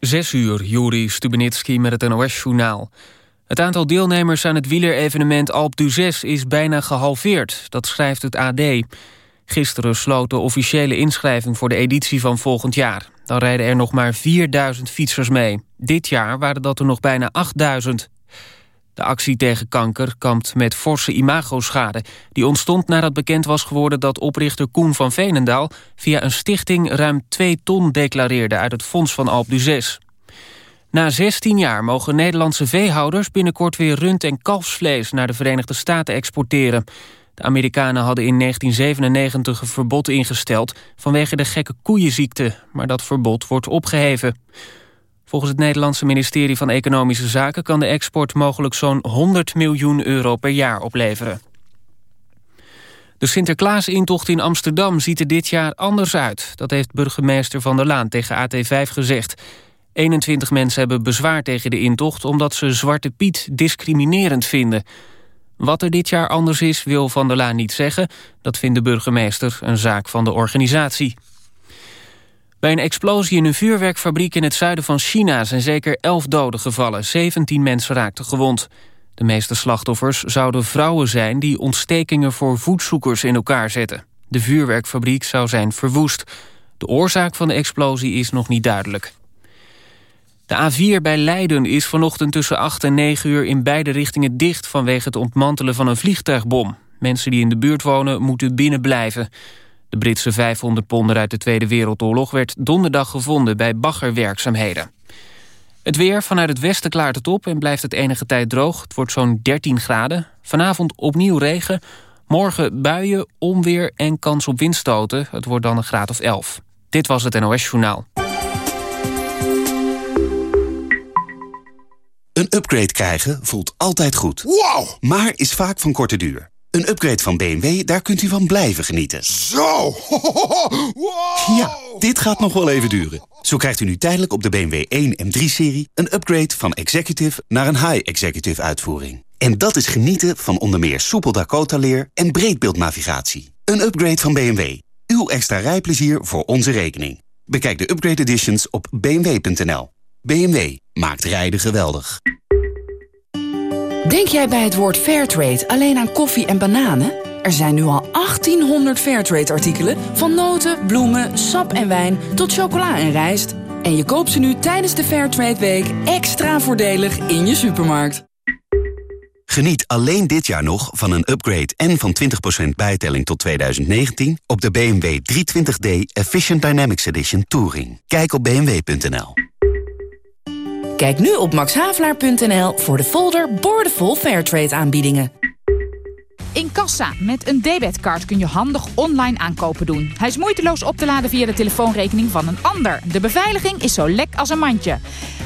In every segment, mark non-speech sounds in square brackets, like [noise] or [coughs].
Zes uur, Juri Stubenitski met het NOS-journaal. Het aantal deelnemers aan het wielerevenement Alp d'Huez is bijna gehalveerd. Dat schrijft het AD. Gisteren sloot de officiële inschrijving voor de editie van volgend jaar. Dan rijden er nog maar 4000 fietsers mee. Dit jaar waren dat er nog bijna 8000. De actie tegen kanker kampt met forse imagoschade. Die ontstond nadat bekend was geworden dat oprichter Koen van Veenendaal... via een stichting ruim 2 ton declareerde uit het fonds van Alp d'Huez. Na 16 jaar mogen Nederlandse veehouders binnenkort weer rund- en kalfsvlees... naar de Verenigde Staten exporteren. De Amerikanen hadden in 1997 een verbod ingesteld... vanwege de gekke koeienziekte, maar dat verbod wordt opgeheven. Volgens het Nederlandse ministerie van Economische Zaken... kan de export mogelijk zo'n 100 miljoen euro per jaar opleveren. De Sinterklaas-intocht in Amsterdam ziet er dit jaar anders uit. Dat heeft burgemeester Van der Laan tegen AT5 gezegd. 21 mensen hebben bezwaar tegen de intocht... omdat ze Zwarte Piet discriminerend vinden. Wat er dit jaar anders is, wil Van der Laan niet zeggen. Dat vindt de burgemeester een zaak van de organisatie. Bij een explosie in een vuurwerkfabriek in het zuiden van China... zijn zeker 11 doden gevallen. 17 mensen raakten gewond. De meeste slachtoffers zouden vrouwen zijn... die ontstekingen voor voedzoekers in elkaar zetten. De vuurwerkfabriek zou zijn verwoest. De oorzaak van de explosie is nog niet duidelijk. De A4 bij Leiden is vanochtend tussen 8 en 9 uur in beide richtingen dicht... vanwege het ontmantelen van een vliegtuigbom. Mensen die in de buurt wonen moeten binnen blijven. De Britse 500 ponder uit de Tweede Wereldoorlog... werd donderdag gevonden bij baggerwerkzaamheden. Het weer vanuit het westen klaart het op en blijft het enige tijd droog. Het wordt zo'n 13 graden. Vanavond opnieuw regen. Morgen buien, onweer en kans op windstoten. Het wordt dan een graad of 11. Dit was het NOS Journaal. Een upgrade krijgen voelt altijd goed. Wow! Maar is vaak van korte duur. Een upgrade van BMW, daar kunt u van blijven genieten. Zo! [laughs] Wow! Ja, dit gaat nog wel even duren. Zo krijgt u nu tijdelijk op de BMW 1 en 3-serie... een upgrade van executive naar een high-executive uitvoering. En dat is genieten van onder meer soepel Dakota-leer en breedbeeldnavigatie. Een upgrade van BMW. Uw extra rijplezier voor onze rekening. Bekijk de upgrade editions op bmw.nl. BMW maakt rijden geweldig. Denk jij bij het woord Fairtrade alleen aan koffie en bananen? Er zijn nu al 1800 Fairtrade-artikelen... van noten, bloemen, sap en wijn tot chocola en rijst. En je koopt ze nu tijdens de Fairtrade Week extra voordelig in je supermarkt. Geniet alleen dit jaar nog van een upgrade en van 20% bijtelling tot 2019... op de BMW 320d Efficient Dynamics Edition Touring. Kijk op bmw.nl. Kijk nu op maxhavelaar.nl voor de folder Boordevol Fairtrade aanbiedingen. In kassa met een debetcard kun je handig online aankopen doen. Hij is moeiteloos op te laden via de telefoonrekening van een ander. De beveiliging is zo lek als een mandje.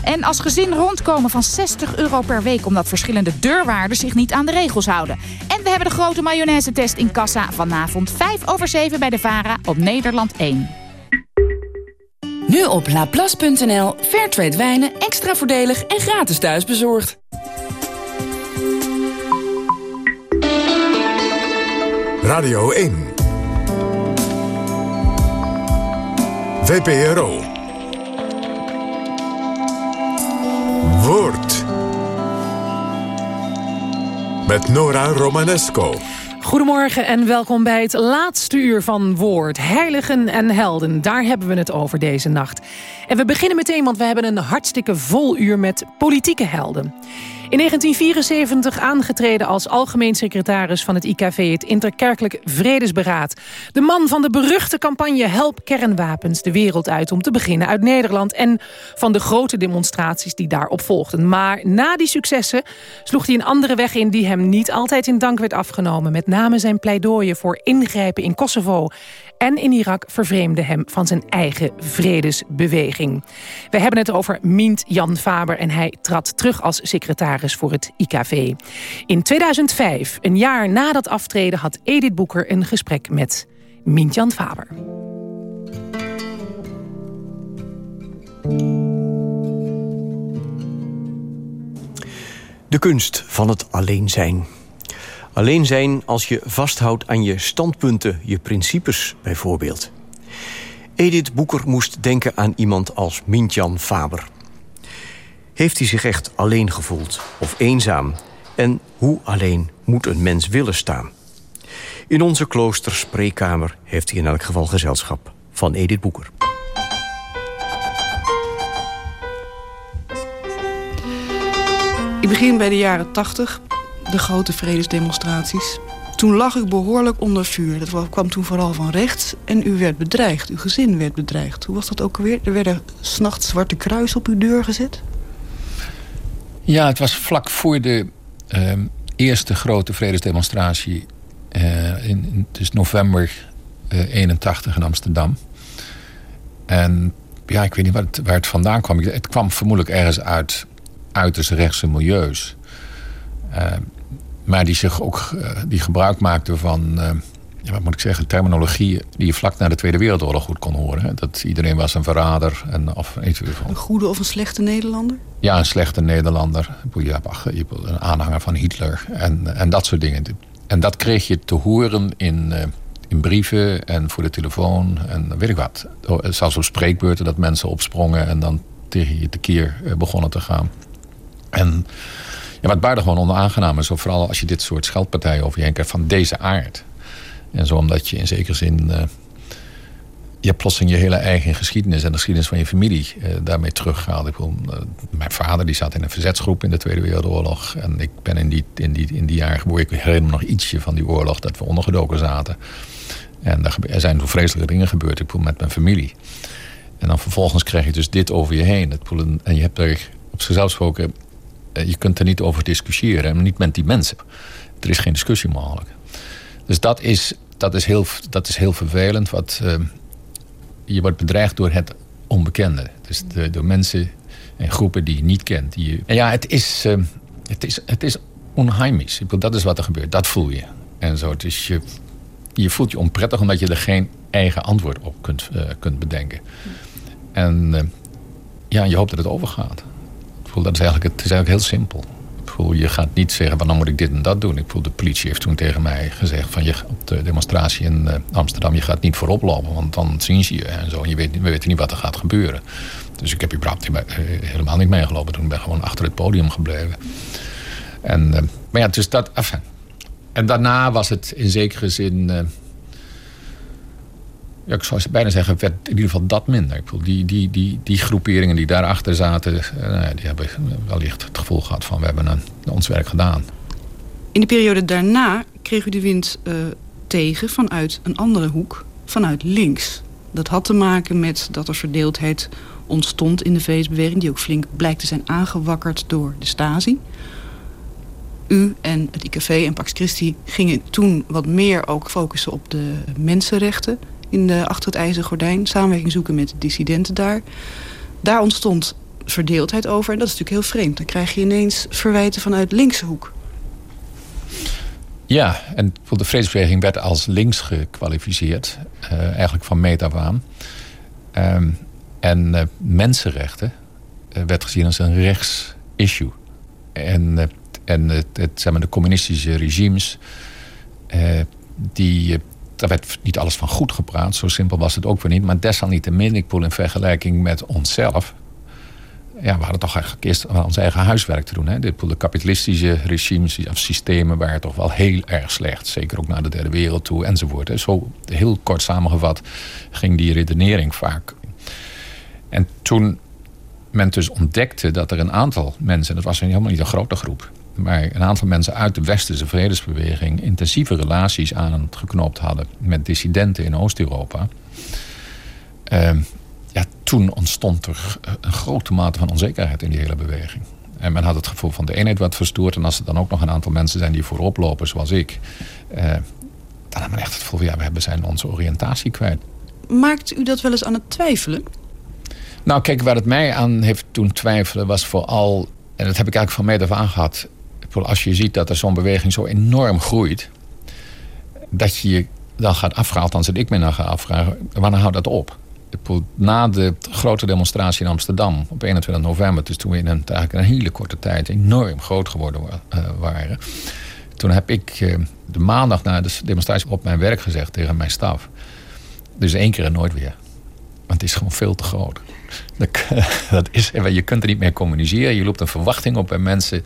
En als gezin rondkomen van 60 euro per week... omdat verschillende deurwaarders zich niet aan de regels houden. En we hebben de grote mayonaise-test in kassa vanavond 5 over 7 bij de VARA op Nederland 1. Nu op laplas.nl. Fairtrade wijnen extra voordelig en gratis thuisbezorgd. Radio 1. VPRO. Woord. Met Nora Romanesco. Goedemorgen en welkom bij het laatste uur van Woord. Heiligen en helden, daar hebben we het over deze nacht. En we beginnen meteen, want we hebben een hartstikke vol uur met politieke helden. In 1974 aangetreden als algemeen secretaris van het IKV... het Interkerkelijk Vredesberaad. De man van de beruchte campagne Help Kernwapens de wereld uit... om te beginnen uit Nederland en van de grote demonstraties die daarop volgden. Maar na die successen sloeg hij een andere weg in... die hem niet altijd in dank werd afgenomen. Met name zijn pleidooien voor ingrijpen in Kosovo en in Irak vervreemde hem van zijn eigen vredesbeweging. We hebben het over Mient Jan Faber en hij trad terug als secretaris voor het IKV. In 2005, een jaar na dat aftreden, had Edith Boeker een gesprek met Mient Jan Faber. De kunst van het alleen zijn. Alleen zijn als je vasthoudt aan je standpunten, je principes bijvoorbeeld. Edith Boeker moest denken aan iemand als Mintjan Faber. Heeft hij zich echt alleen gevoeld of eenzaam? En hoe alleen moet een mens willen staan? In onze kloosterspreekkamer heeft hij in elk geval gezelschap van Edith Boeker. Ik begin bij de jaren 80, de grote vredesdemonstraties. Toen lag u behoorlijk onder vuur. Dat kwam toen vooral van rechts. En u werd bedreigd, uw gezin werd bedreigd. Hoe was dat ook alweer? Er werden s'nachts zwarte kruis op uw deur gezet? Ja, het was vlak voor de uh, eerste grote vredesdemonstratie. Uh, in, het is november uh, 81 in Amsterdam. En ja, ik weet niet waar het, waar het vandaan kwam. Het kwam vermoedelijk ergens uit uiterst rechtse milieus. Maar die zich ook uh, die gebruik maakten van, uh, ja, wat moet ik zeggen, terminologie die je vlak na de Tweede Wereldoorlog goed kon horen. Hè? Dat iedereen was een verrader. En, of, een goede of een slechte Nederlander? Ja, een slechte Nederlander. Een aanhanger van Hitler en, en dat soort dingen. En dat kreeg je te horen in, in brieven en voor de telefoon en weet ik wat. Zelfs op spreekbeurten dat mensen opsprongen en dan tegen je tekeer begonnen te gaan. En ja, wat buitengewoon onaangenaam is, vooral als je dit soort scheldpartijen over je heen krijgt van deze aard. En zo omdat je in zekere zin. Uh, je hebt je hele eigen geschiedenis en de geschiedenis van je familie uh, daarmee teruggehaald. Ik bedoel, uh, mijn vader die zat in een verzetsgroep in de Tweede Wereldoorlog. En ik ben in die, in die, in die jaren geboren. Ik herinner me nog ietsje van die oorlog dat we ondergedoken zaten. En er zijn toen vreselijke dingen gebeurd. Ik bedoel, met mijn familie. En dan vervolgens krijg je dus dit over je heen. En je hebt er op zichzelf gesproken eh, je kunt er niet over discussiëren. Niet met die mensen. Er is geen discussie mogelijk. Dus dat is, dat is, heel, dat is heel vervelend. Wat, uh, je wordt bedreigd door het onbekende. Dus door mensen en groepen die je niet kent. Die en ja, het is, uh, het is, het is onheimisch. Dat is wat er gebeurt. Dat voel je. En zo. Dus je, je voelt je onprettig omdat je er geen eigen antwoord op kunt, kunt bedenken. En ja, je hoopt dat het overgaat bedoel, dat is eigenlijk, het is eigenlijk heel simpel. Ik je gaat niet zeggen, van dan moet ik dit en dat doen. Ik bedoel, de politie heeft toen tegen mij gezegd... van je, op de demonstratie in uh, Amsterdam, je gaat niet voorop lopen... want dan zien ze je en zo. En je weet, we weten niet wat er gaat gebeuren. Dus ik heb überhaupt helemaal niet meegelopen. Toen ben ik gewoon achter het podium gebleven. En, uh, maar ja, dus dat... En daarna was het in zekere zin... Ja, ik zou bijna zeggen, werd in ieder geval dat minder. Ik bedoel, die, die, die, die groeperingen die daarachter zaten, uh, die hebben wellicht het gevoel gehad van we hebben een, ons werk gedaan. In de periode daarna kreeg u de wind uh, tegen vanuit een andere hoek, vanuit links. Dat had te maken met dat er verdeeldheid ontstond in de VS-beweging... die ook flink blijkt te zijn aangewakkerd door de Stasi. U en het IKV en Pax Christi gingen toen wat meer ook focussen op de mensenrechten in de, achter het ijzeren gordijn. Samenwerking zoeken met dissidenten daar. Daar ontstond verdeeldheid over. En dat is natuurlijk heel vreemd. Dan krijg je ineens verwijten vanuit linkse hoek. Ja, en de vredesbeweging werd als links gekwalificeerd. Uh, eigenlijk van meet af aan. Um, en uh, mensenrechten uh, werd gezien als een rechts issue. En, en het, het, maar, de communistische regimes... die daar werd niet alles van goed gepraat. Zo simpel was het ook weer niet. Maar desalniettemin, ik voel in vergelijking met onszelf... Ja, we hadden toch eigenlijk eerst ons eigen huiswerk te doen. Hè? De, de kapitalistische regimes of systemen waren toch wel heel erg slecht. Zeker ook naar de derde wereld toe enzovoort. Hè? Zo heel kort samengevat ging die redenering vaak. En toen men dus ontdekte dat er een aantal mensen... dat was helemaal niet een grote groep maar een aantal mensen uit de westerse vredesbeweging intensieve relaties aan geknoopt hadden met dissidenten in Oost-Europa. Uh, ja, toen ontstond er een grote mate van onzekerheid in die hele beweging. En men had het gevoel van de eenheid wat verstoord. En als er dan ook nog een aantal mensen zijn die voorop lopen, zoals ik. Uh, dan had men echt het gevoel van ja, we zijn onze oriëntatie kwijt. Maakt u dat wel eens aan het twijfelen? Nou, kijk, waar het mij aan heeft toen twijfelen was vooral... en dat heb ik eigenlijk van mij af aan gehad als je ziet dat er zo'n beweging zo enorm groeit, dat je je dan gaat afvragen, althans dat ik me dan ga afvragen, wanneer houdt dat op? Na de grote demonstratie in Amsterdam op 21 november, dus toen we in een, eigenlijk een hele korte tijd enorm groot geworden uh, waren, toen heb ik uh, de maandag na de demonstratie op mijn werk gezegd tegen mijn staf. Dus één keer en nooit weer. Want het is gewoon veel te groot. [laughs] Dat is, je kunt er niet meer communiceren. Je loopt een verwachting op bij mensen.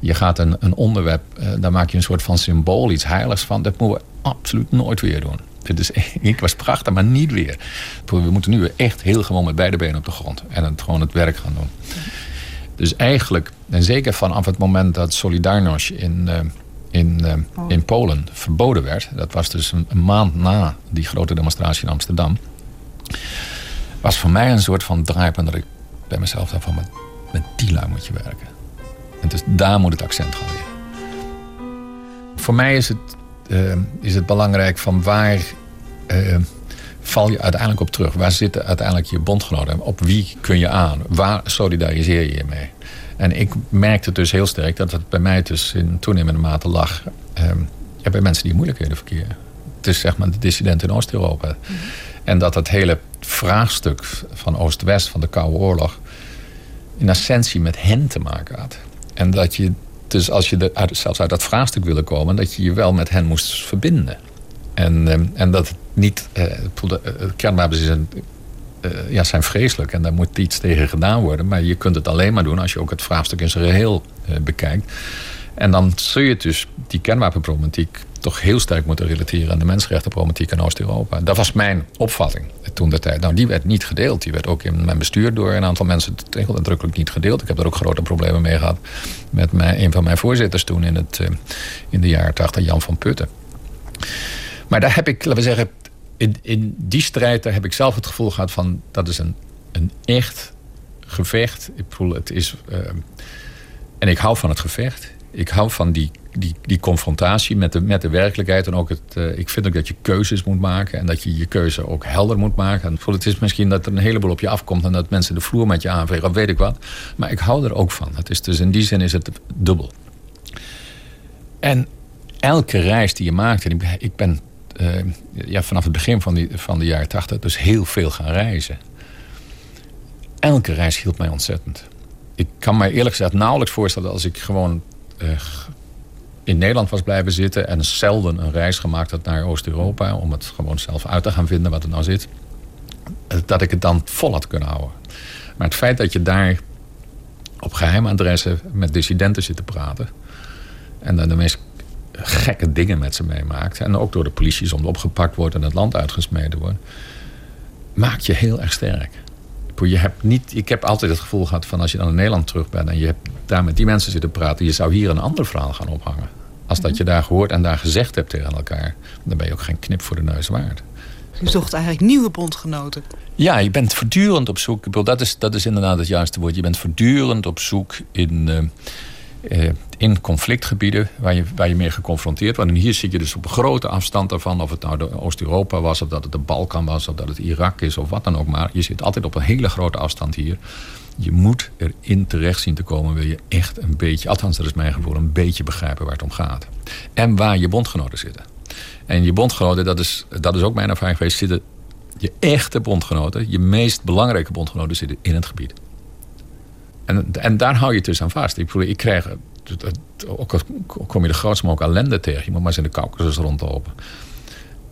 Je gaat een, een onderwerp, uh, daar maak je een soort van symbool, iets heiligs van. Dat moeten we absoluut nooit weer doen. Dit is, [laughs] ik was prachtig, maar niet weer. We moeten nu echt heel gewoon met beide benen op de grond. En het, gewoon het werk gaan doen. Dus eigenlijk, en zeker vanaf het moment dat Solidarność in, uh, in, uh, in Polen verboden werd. Dat was dus een, een, maand na die grote demonstratie in Amsterdam. Was voor mij een soort van draaipunt dat ik bij mezelf dacht van... met, met die lui moet je werken. En dus daar moet het accent gaan liggen. Voor mij is het, uh, is het belangrijk van waar val je uiteindelijk op terug? Waar zitten uiteindelijk je bondgenoten? Op wie kun je aan? Waar solidariseer je je mee? En ik merkte dus heel sterk dat het bij mij dus in toenemende mate lag... Ja, bij mensen die moeilijkheden verkeren. Het is zeg maar de dissidenten in Oost-Europa. Mhm. En dat het hele vraagstuk van Oost-West, van de Koude Oorlog... in essentie met hen te maken had. En dat je dus als je zelfs uit dat vraagstuk wilde komen... dat je je wel met hen moest verbinden. En, ehm, en dat het niet... Uh, kernwapens zijn, uh, ja, zijn vreselijk en daar moet iets tegen gedaan worden. Maar je kunt het alleen maar doen als je ook het vraagstuk in zijn geheel uh, bekijkt. En dan zul je dus die kernwapenproblematiek toch heel sterk moeten relateren aan de mensenrechtenproblematiek in Oost-Europa. Dat was mijn opvatting toen de tijd. Nou, die werd niet gedeeld. Die werd ook in mijn bestuur door een aantal mensen heel nadrukkelijk niet gedeeld. Ik heb er ook grote problemen mee gehad met een van mijn voorzitters toen in, het, in de jaren 80, Jan van Putten. Maar daar heb ik, laten we zeggen, in, in die strijd daar heb ik zelf het gevoel gehad van dat is een, een echt gevecht. Ik voel het is. Uh, en ik hou van het gevecht. Ik hou van die, die, die confrontatie met de, met de werkelijkheid. En ook het, uh, ik vind ook dat je keuzes moet maken. En dat je je keuze ook helder moet maken. En het is misschien dat er een heleboel op je afkomt. En dat mensen de vloer met je aanvegen. Of weet ik wat. Maar ik hou er ook van. Het is dus in die zin is het dubbel. En elke reis die je maakt. En ik ben uh, ja, vanaf het begin van, die, van de jaren tachtig dus heel veel gaan reizen. Elke reis hielp mij ontzettend. Ik kan mij eerlijk gezegd nauwelijks voorstellen als ik gewoon in Nederland was blijven zitten en zelden een reis gemaakt had naar Oost-Europa om het gewoon zelf uit te gaan vinden wat er nou zit, dat ik het dan vol had kunnen houden. Maar het feit dat je daar op geheime adressen met dissidenten zit te praten en dan de meest gekke dingen met ze meemaakt. En ook door de politie soms opgepakt wordt en het land uitgesmeden wordt. Maakt je heel erg sterk. Je hebt niet, ik heb altijd het gevoel gehad van als je dan in Nederland terug bent... en je hebt daar met die mensen zitten praten... je zou hier een ander verhaal gaan ophangen. Als dat je daar gehoord en daar gezegd hebt tegen elkaar... dan ben je ook geen knip voor de neus waard. U zocht eigenlijk nieuwe bondgenoten. Ja, je bent voortdurend op zoek. Dat is, dat is inderdaad het juiste woord. Je bent voortdurend op zoek in... Uh, uh, in conflictgebieden waar je, waar je mee geconfronteerd wordt. En hier zit je dus op een grote afstand daarvan. Of het nou Oost-Europa was, of dat het de Balkan was, of dat het Irak is, of wat dan ook maar. Je zit altijd op een hele grote afstand hier. Je moet erin terecht zien te komen, wil je echt een beetje, althans dat is mijn gevoel, een beetje begrijpen waar het om gaat. En waar je bondgenoten zitten. En je bondgenoten, dat is, dat is ook mijn ervaring geweest, zitten je echte bondgenoten, je meest belangrijke bondgenoten zitten in het gebied. En, en daar hou je dus aan vast. Ik, ik krijg ook kom je de grootste mogelijke ellende tegen. Je moet maar eens in de Caucasus rondlopen.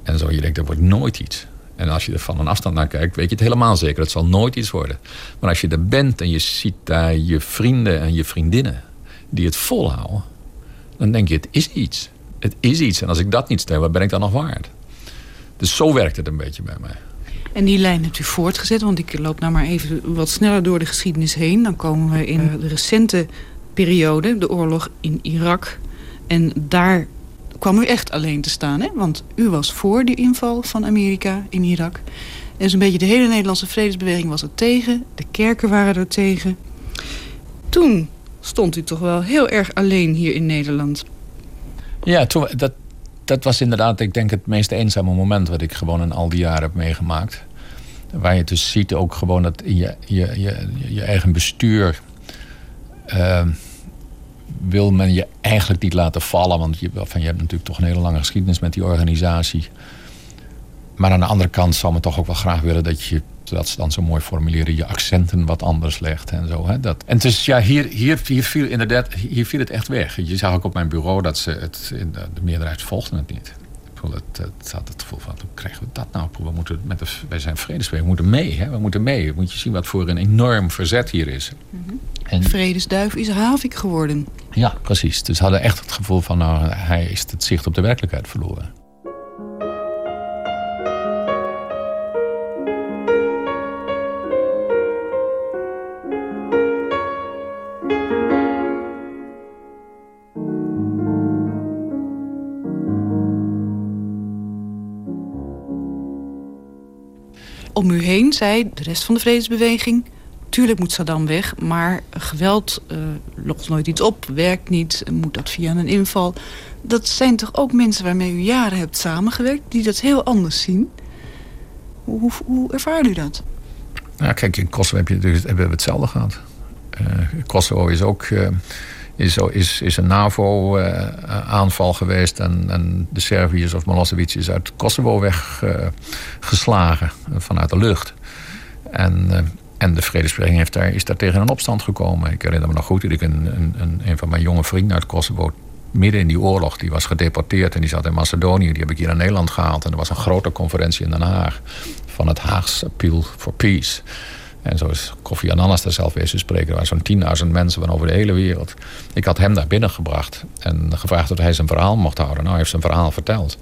En zo, je denkt, er wordt nooit iets. En als je er van een afstand naar kijkt, weet je het helemaal zeker. Het zal nooit iets worden. Maar als je er bent en je ziet daar je vrienden en je vriendinnen... die het volhouden, dan denk je, het is iets. Het is iets. En als ik dat niet stel, wat ben ik dan nog waard? Dus zo werkt het een beetje bij mij. En die lijn hebt u voortgezet, want ik loop nou maar even wat sneller door de geschiedenis heen. Dan komen we in de recente periode, de oorlog in Irak. En daar kwam u echt alleen te staan, hè? Want u was voor de inval van Amerika in Irak. En zo'n beetje de hele Nederlandse vredesbeweging was er tegen. De kerken waren er tegen. Toen stond u toch wel heel erg alleen hier in Nederland. Ja, toen, dat, dat was inderdaad, ik denk, het meest eenzame moment... wat ik gewoon in al die jaren heb meegemaakt. Waar je dus ziet ook gewoon dat je, je, je, je eigen bestuur uh, wil men je eigenlijk niet laten vallen. Want je, van, je hebt natuurlijk toch een hele lange geschiedenis met die organisatie. Maar aan de andere kant zou men toch ook wel graag willen dat je, dat ze dan zo mooi formuleren, je accenten wat anders legt en zo. Hè? Dat. En dus ja, hier, hier, hier, viel inderdaad, hier viel het echt weg. Je zag ook op mijn bureau dat ze het, de, de meerderheid volgde het niet. Het, het had het gevoel van, hoe krijgen we dat nou? We moeten met wij zijn vredesbeweging, we moeten mee. Hè? We moeten mee. Moet je zien wat voor een enorm verzet hier is. Mm en, Vredesduif is Havik geworden. Ja, precies. Dus ze hadden echt het gevoel van, nou, hij is het zicht op de werkelijkheid verloren. om u heen zei de rest van de vredesbeweging... tuurlijk moet Saddam weg, maar geweld uh, lost nooit iets op, werkt niet... moet dat via een inval. Dat zijn toch ook mensen waarmee u jaren hebt samengewerkt... die dat heel anders zien? Hoe, hoe, ervaart u dat? Nou, kijk, in Kosovo heb je, dus, hebben we hetzelfde gehad. Uh, Kosovo is ook... Uh, is, is, is een NAVO-aanval geweest. En, en de Serviërs of Milosevic is uit Kosovo weggeslagen vanuit de lucht. En, en de vredesbeweging heeft daar, is daar tegen een opstand gekomen. Ik herinner me nog goed dat ik een, een, een, van mijn jonge vrienden uit Kosovo midden in die oorlog. Die was gedeporteerd en die zat in Macedonië. Die heb ik hier naar Nederland gehaald. En er was een grote conferentie in Den Haag. Van het Haagse Appeal for Peace. En zo is Kofi Annan daar zelf weer spreken. Er waren zo'n 10.000 mensen van over de hele wereld. Ik had hem daar binnengebracht en gevraagd of hij zijn verhaal mocht houden. Nou, hij heeft zijn verhaal verteld.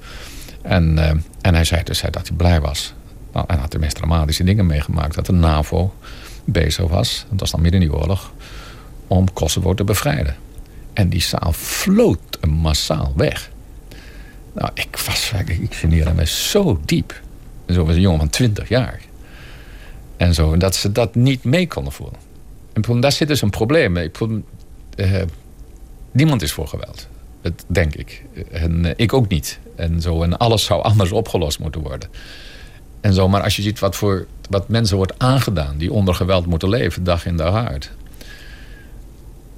En, uh, en hij zei dus dat hij blij was. Nou, hij had de meest dramatische dingen meegemaakt. Dat de NAVO bezig was, dat was dan midden in die oorlog... om Kosovo te bevrijden. En die zaal floot massaal weg. Nou, ik was, ik geneerde me zo diep. Zo was een jongen van 20 jaar. En zo. Dat ze dat niet mee konden voelen. En daar zit dus een probleem. Ik uh, niemand is voor geweld. Dat denk ik. En uh, ik ook niet. En, zo, en alles zou anders opgelost moeten worden. En zo, maar als je ziet wat, voor, wat mensen wordt aangedaan... die onder geweld moeten leven, dag in dag uit.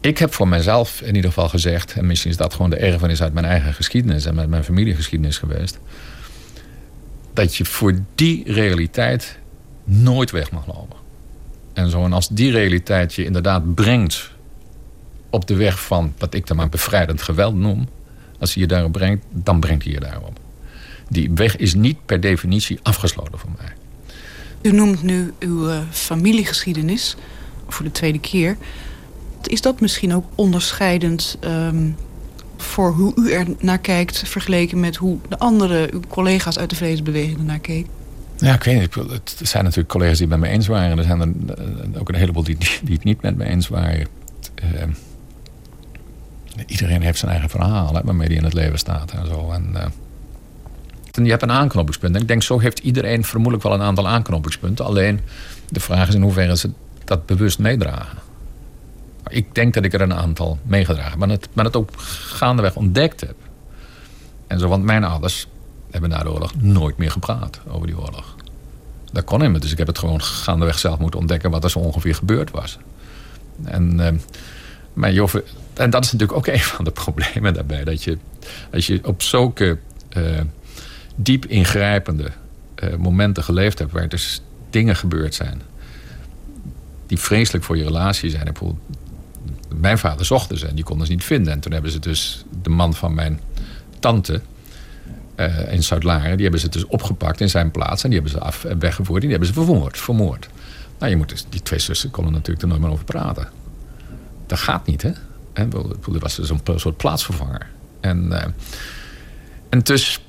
Ik heb voor mezelf in ieder geval gezegd... en misschien is dat gewoon de erfenis uit mijn eigen geschiedenis... en met mijn familiegeschiedenis geweest... dat je voor die realiteit nooit weg mag lopen. En, zo, en als die realiteit je inderdaad brengt op de weg van wat ik dan maar bevrijdend geweld noem, als hij je daarop brengt, dan brengt hij je daarop. Die weg is niet per definitie afgesloten voor mij. U noemt nu uw uh, familiegeschiedenis voor de tweede keer. Is dat misschien ook onderscheidend um, voor hoe u er naar kijkt... vergeleken met hoe de andere uw collega's uit de vredesbeweging ernaar keken? Ja, ik weet niet. Er zijn natuurlijk collega's die het met me eens waren. Er zijn er eh, ook een heleboel die, die het niet met me eens waren. Uh, iedereen heeft zijn eigen verhaal hè, waarmee hij in het leven staat en zo. En, uh, en je hebt een aanknopingspunt. En ik denk, zo heeft iedereen vermoedelijk wel een aantal aanknopingspunten. Alleen de vraag is in hoeverre ze dat bewust meedragen. Ik denk dat ik er een aantal meegedragen maar het, maar het ook gaandeweg ontdekt heb. En zo, want mijn ouders hebben na de oorlog nooit meer gepraat over die oorlog. Dat kon niet Dus ik heb het gewoon gaandeweg zelf moeten ontdekken wat er zo ongeveer gebeurd was. En, uh, maar en dat is natuurlijk ook [laughs] een van de problemen daarbij. Dat je, als je op zulke uh, diep ingrijpende uh, momenten geleefd hebt... waar dus dingen gebeurd zijn... die vreselijk voor je relatie zijn. Mijn vader zochten ze en die konden ze niet vinden. En toen hebben ze dus de man van mijn tante uh, in Zuid-Laren... die hebben ze dus opgepakt in zijn plaats... en die hebben ze af, weggevoerd en die hebben ze vermoord. vermoord. Nou, je moet dus, die twee zussen konden natuurlijk er nooit meer over praten. Dat gaat niet, hè? En, er was dus een soort plaatsvervanger. En, en dus...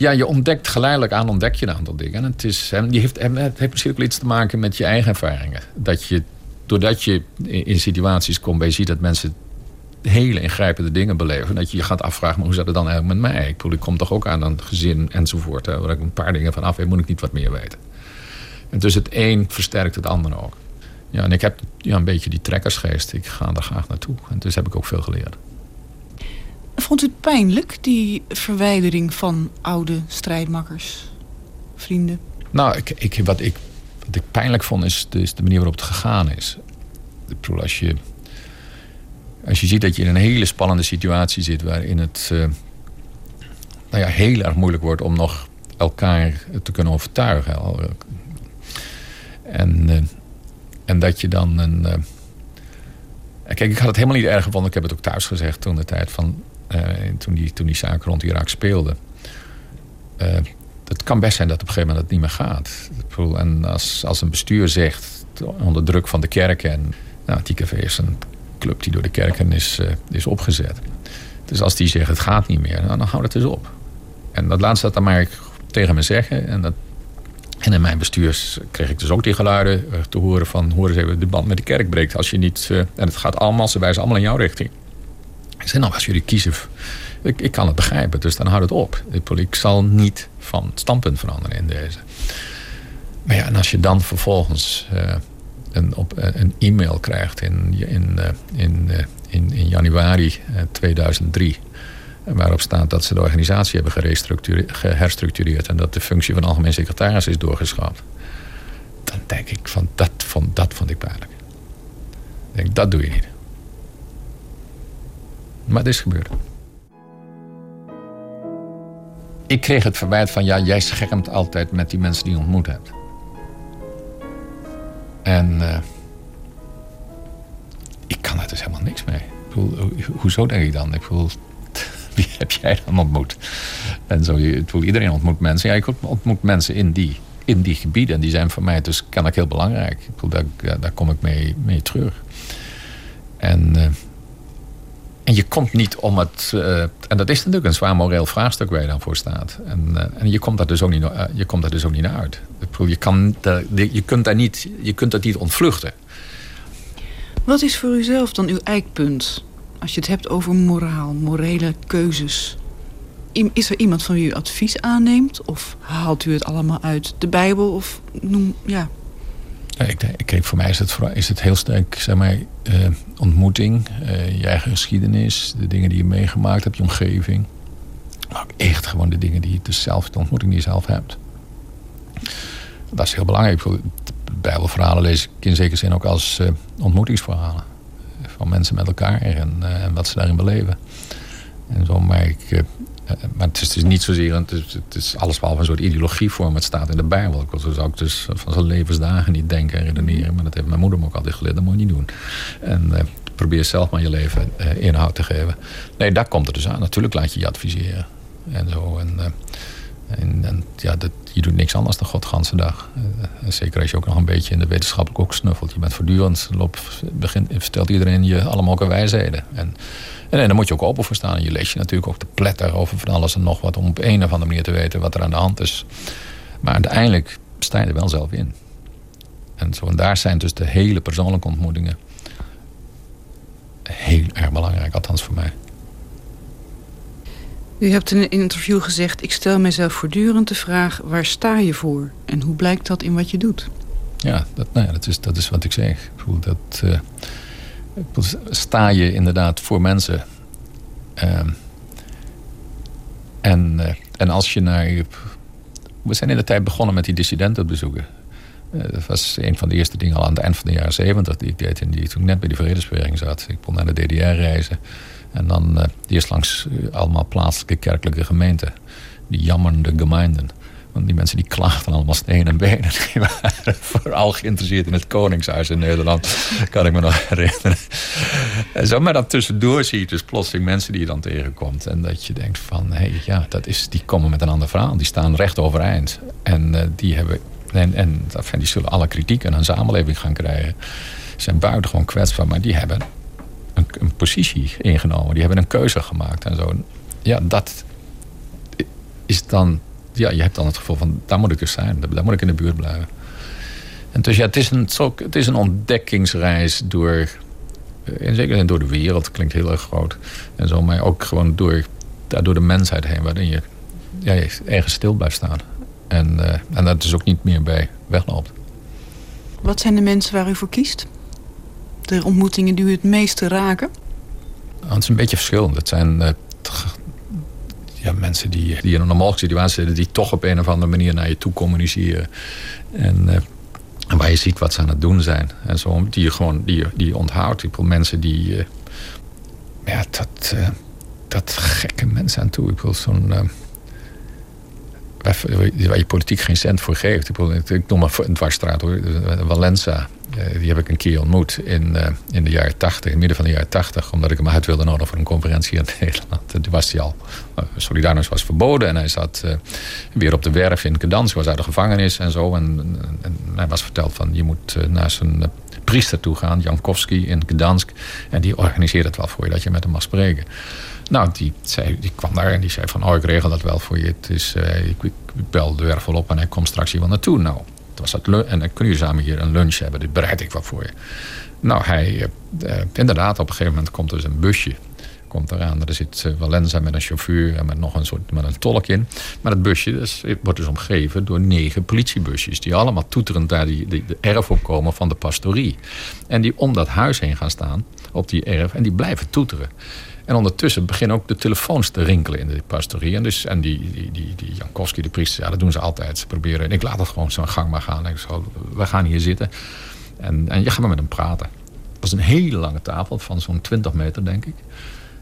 Ja, je ontdekt geleidelijk aan ontdek je een aantal dingen. En het, is, die heeft, het heeft misschien ook iets te maken met je eigen ervaringen. Dat je, doordat je in situaties komt... waar je ziet dat mensen hele ingrijpende dingen beleven. Dat je je gaat afvragen, maar hoe zat het dan eigenlijk met mij? Ik, bedoel, ik kom toch ook aan een gezin enzovoort. Hè, waar ik een paar dingen van af weet, moet ik niet wat meer weten. En dus het een versterkt het ander ook. Ja, en ik heb ja, een beetje die trekkersgeest. Ik ga daar graag naartoe. En dus heb ik ook veel geleerd. Vond u het pijnlijk, die verwijdering van oude strijdmakkers, vrienden? Nou, ik, ik, wat, ik, wat ik pijnlijk vond is, de manier waarop het gegaan is. Ik bedoel, als je als je ziet dat je in een hele spannende situatie zit... waarin het uh, nou ja, heel erg moeilijk wordt om nog elkaar te kunnen overtuigen. En, uh, en dat je dan een... Kijk, ik had het helemaal niet erg gevonden. Ik heb het ook thuis gezegd toen de tijd van... toen, die, toen zaak rond Irak speelde. het kan best zijn dat op een gegeven moment het niet meer gaat. En als, als een bestuur zegt, onder druk van de kerk... en nou, TKV is een club die door de kerken is, uh, is opgezet. Dus als die zegt, het gaat niet meer, nou, dan houdt het dus op. En dat laat ze dat dan maar tegen me zeggen. En, dat, en in mijn bestuurs kreeg ik dus ook die geluiden te horen van... horen ze even, de band met de kerk breekt als je niet... En het gaat allemaal, ze wijzen allemaal in jouw richting. Ik zei, nou, als jullie kiezen... Ik, ik kan het begrijpen, dus dan houdt het op. Ik, zal niet van standpunt veranderen in deze. Maar ja, en als je dan vervolgens een, op, een e-mail krijgt in, in, in, in, in januari 2003 waarop staat dat ze de organisatie hebben geherstructureerd en dat de functie van algemeen secretaris is doorgeschaald. Dan denk ik van dat vond, dat vond ik pijnlijk. Ik denk, dat doe je niet. Maar het is gebeurd. Ik kreeg het verwijt van ja, jij schermt altijd met die mensen die je ontmoet hebt. En uh, ik kan er dus helemaal niks mee. Ik bedoel, hoezo denk ik dan? Ik bedoel, [laughs] wie heb jij dan ontmoet? En zo, iedereen ontmoet mensen. Ja, ik ontmoet mensen in die, in die gebieden. En die zijn voor mij dus ik heel belangrijk. Ik bedoel, daar, daar kom ik mee, mee terug. En, uh, en je komt niet om het... Uh, en dat is natuurlijk een zwaar moreel vraagstuk waar je dan voor staat. En, uh, en je komt daar dus ook niet, je komt daar dus ook niet naar uit. Ik bedoel, je, kan, je, kunt daar niet, je kunt dat niet ontvluchten. Wat is voor uzelf dan uw eikpunt? Als je het hebt over moraal, morele keuzes. Is er iemand van wie u advies aanneemt? Of haalt u het allemaal uit de Bijbel? Of noem, ja. Ik, ik, voor mij is het, is het heel sterk zeg maar, uh, ontmoeting. Uh, je eigen geschiedenis. De dingen die je meegemaakt hebt. Je omgeving. Maar ook echt gewoon de dingen die je dus zelf, de ontmoeting die je zelf hebt. Dat is heel belangrijk. Bijbelverhalen lees ik in zekere zin ook als uh, ontmoetingsverhalen van mensen met elkaar en, wat ze daarin beleven. En zo, maar, ik, maar het is niet zozeer, het is, het is een soort ideologievorm. Het staat in de Bijbel. Ik zou ook dus van zijn levensdagen niet denken en redeneren. Maar dat heeft mijn moeder me ook altijd geleerd, dat moet je niet doen. En uh, probeer zelf maar je leven inhoud te geven. Nee, daar komt het dus aan. Natuurlijk laat je je adviseren. En zo. En, en, ja, dat, je doet niks anders dan God ganse dag. Uh, zeker als je ook nog een beetje in de wetenschappelijk ook snuffelt. Je bent voortdurend, loop, begint, vertelt iedereen je allemaal ook wijsheden. En, en, daar moet je ook open voor staan. En je leest je natuurlijk ook de pletter over van alles en nog wat... om op een of andere manier te weten wat er aan de hand is. Maar uiteindelijk sta je er wel zelf in. En, zo, en daar zijn dus de hele persoonlijke ontmoetingen... heel erg belangrijk, althans voor mij. U hebt in een interview gezegd... ik stel mezelf voortdurend de vraag... waar sta je voor? En hoe blijkt dat in wat je doet? Ja, dat, nou ja, dat, is, dat is wat ik zeg. Ik voel dat, uh, sta je inderdaad voor mensen. Uh, en, uh, en als je naar... We zijn in de tijd begonnen met die dissidentenbezoeken. Uh, dat was een van de eerste dingen al aan het eind van de jaren zeventig... die ik deed en die, toen ik net bij de Vredesbeweging zat. Ik kon naar de DDR reizen... En dan eerst langs uh, allemaal plaatselijke kerkelijke gemeenten. Die jammerende gemeenten. Want die mensen die klaagden allemaal steen en benen. Die waren [laughs] vooral geïnteresseerd in het Koningshuis in Nederland. kan ik me nog herinneren. En zo maar dan tussendoor zie je dus plotseling mensen die je dan tegenkomt. En dat je denkt van, hé, hey, ja, dat is, die komen met een ander verhaal. Die staan recht overeind. En uh, die hebben... En, en die zullen alle kritiek aan een samenleving gaan krijgen. Ze zijn buitengewoon kwetsbaar, maar die hebben een, positie ingenomen. Die hebben een keuze gemaakt en zo. Ja, dat is dan... Ja, je hebt dan het gevoel van, daar moet ik dus zijn. Daar moet ik in de buurt blijven. En dus ja, het is een, het is een ontdekkingsreis door... Eh, in zekere zin door de wereld, klinkt heel erg groot. En zo, maar ook gewoon door, door de mensheid heen... waarin je, ja, ergens stil blijft staan. En, uh, en dat is ook niet meer bij wegloopt. Wat zijn de mensen waar u voor kiest? De ontmoetingen die u het meeste raken? Nou, het is een beetje verschillend. Het zijn uh, ja, mensen die, die in een normale situatie zitten... die toch op een of andere manier naar je toe communiceren. En, uh, waar je ziet wat ze aan het doen zijn. En zo, die je gewoon die, die onthoudt. Ik mensen die... Uh, ja, dat, dat gekke mensen aan toe. Ik wil zo'n waar je politiek geen cent voor geeft. Ik, bedoel, ik noem maar een dwarsstraat hoor. Valenza. Die heb ik een keer ontmoet in, in de jaren 80, in het midden van de jaren 80, omdat ik hem uit wilde nodigen voor een conferentie in [laughs] Nederland. En toen was hij al, Solidarność was verboden en hij zat weer op de werf in Gdansk, was uit de gevangenis en zo. En, en, hij was verteld van je moet naar zijn priester toe gaan, Jankowski in Gdansk. En die organiseert het wel voor je dat je met hem mag spreken. Nou, die, zei, die kwam daar en die zei van... oh, ik regel dat wel voor je. Ik, bel de wervel op en hij komt straks hier wel naartoe. Nou, was dat en dan kunnen jullie samen hier een lunch hebben. Dit bereid ik wel voor je. Nou, hij... Uh, inderdaad, op een gegeven moment komt dus een busje komt eraan. Er zit uh, Valenza met een chauffeur en met nog een soort met een tolk in. Maar het busje dus, wordt dus omgeven door negen politiebusjes. Die allemaal toeterend daar die, die, de erf opkomen van de pastorie. En die om dat huis heen gaan staan op die erf. En die blijven toeteren. En ondertussen beginnen ook de telefoons te rinkelen in de pastorie. En, dus, en die, die, die, Jankowski, de priester, ja, dat doen ze altijd. Ze proberen, en ik laat het gewoon zo'n gang maar gaan. Ik zo, we gaan hier zitten. En, en je gaat maar met hem praten. Het was een hele lange tafel van zo'n 20 meter, denk ik.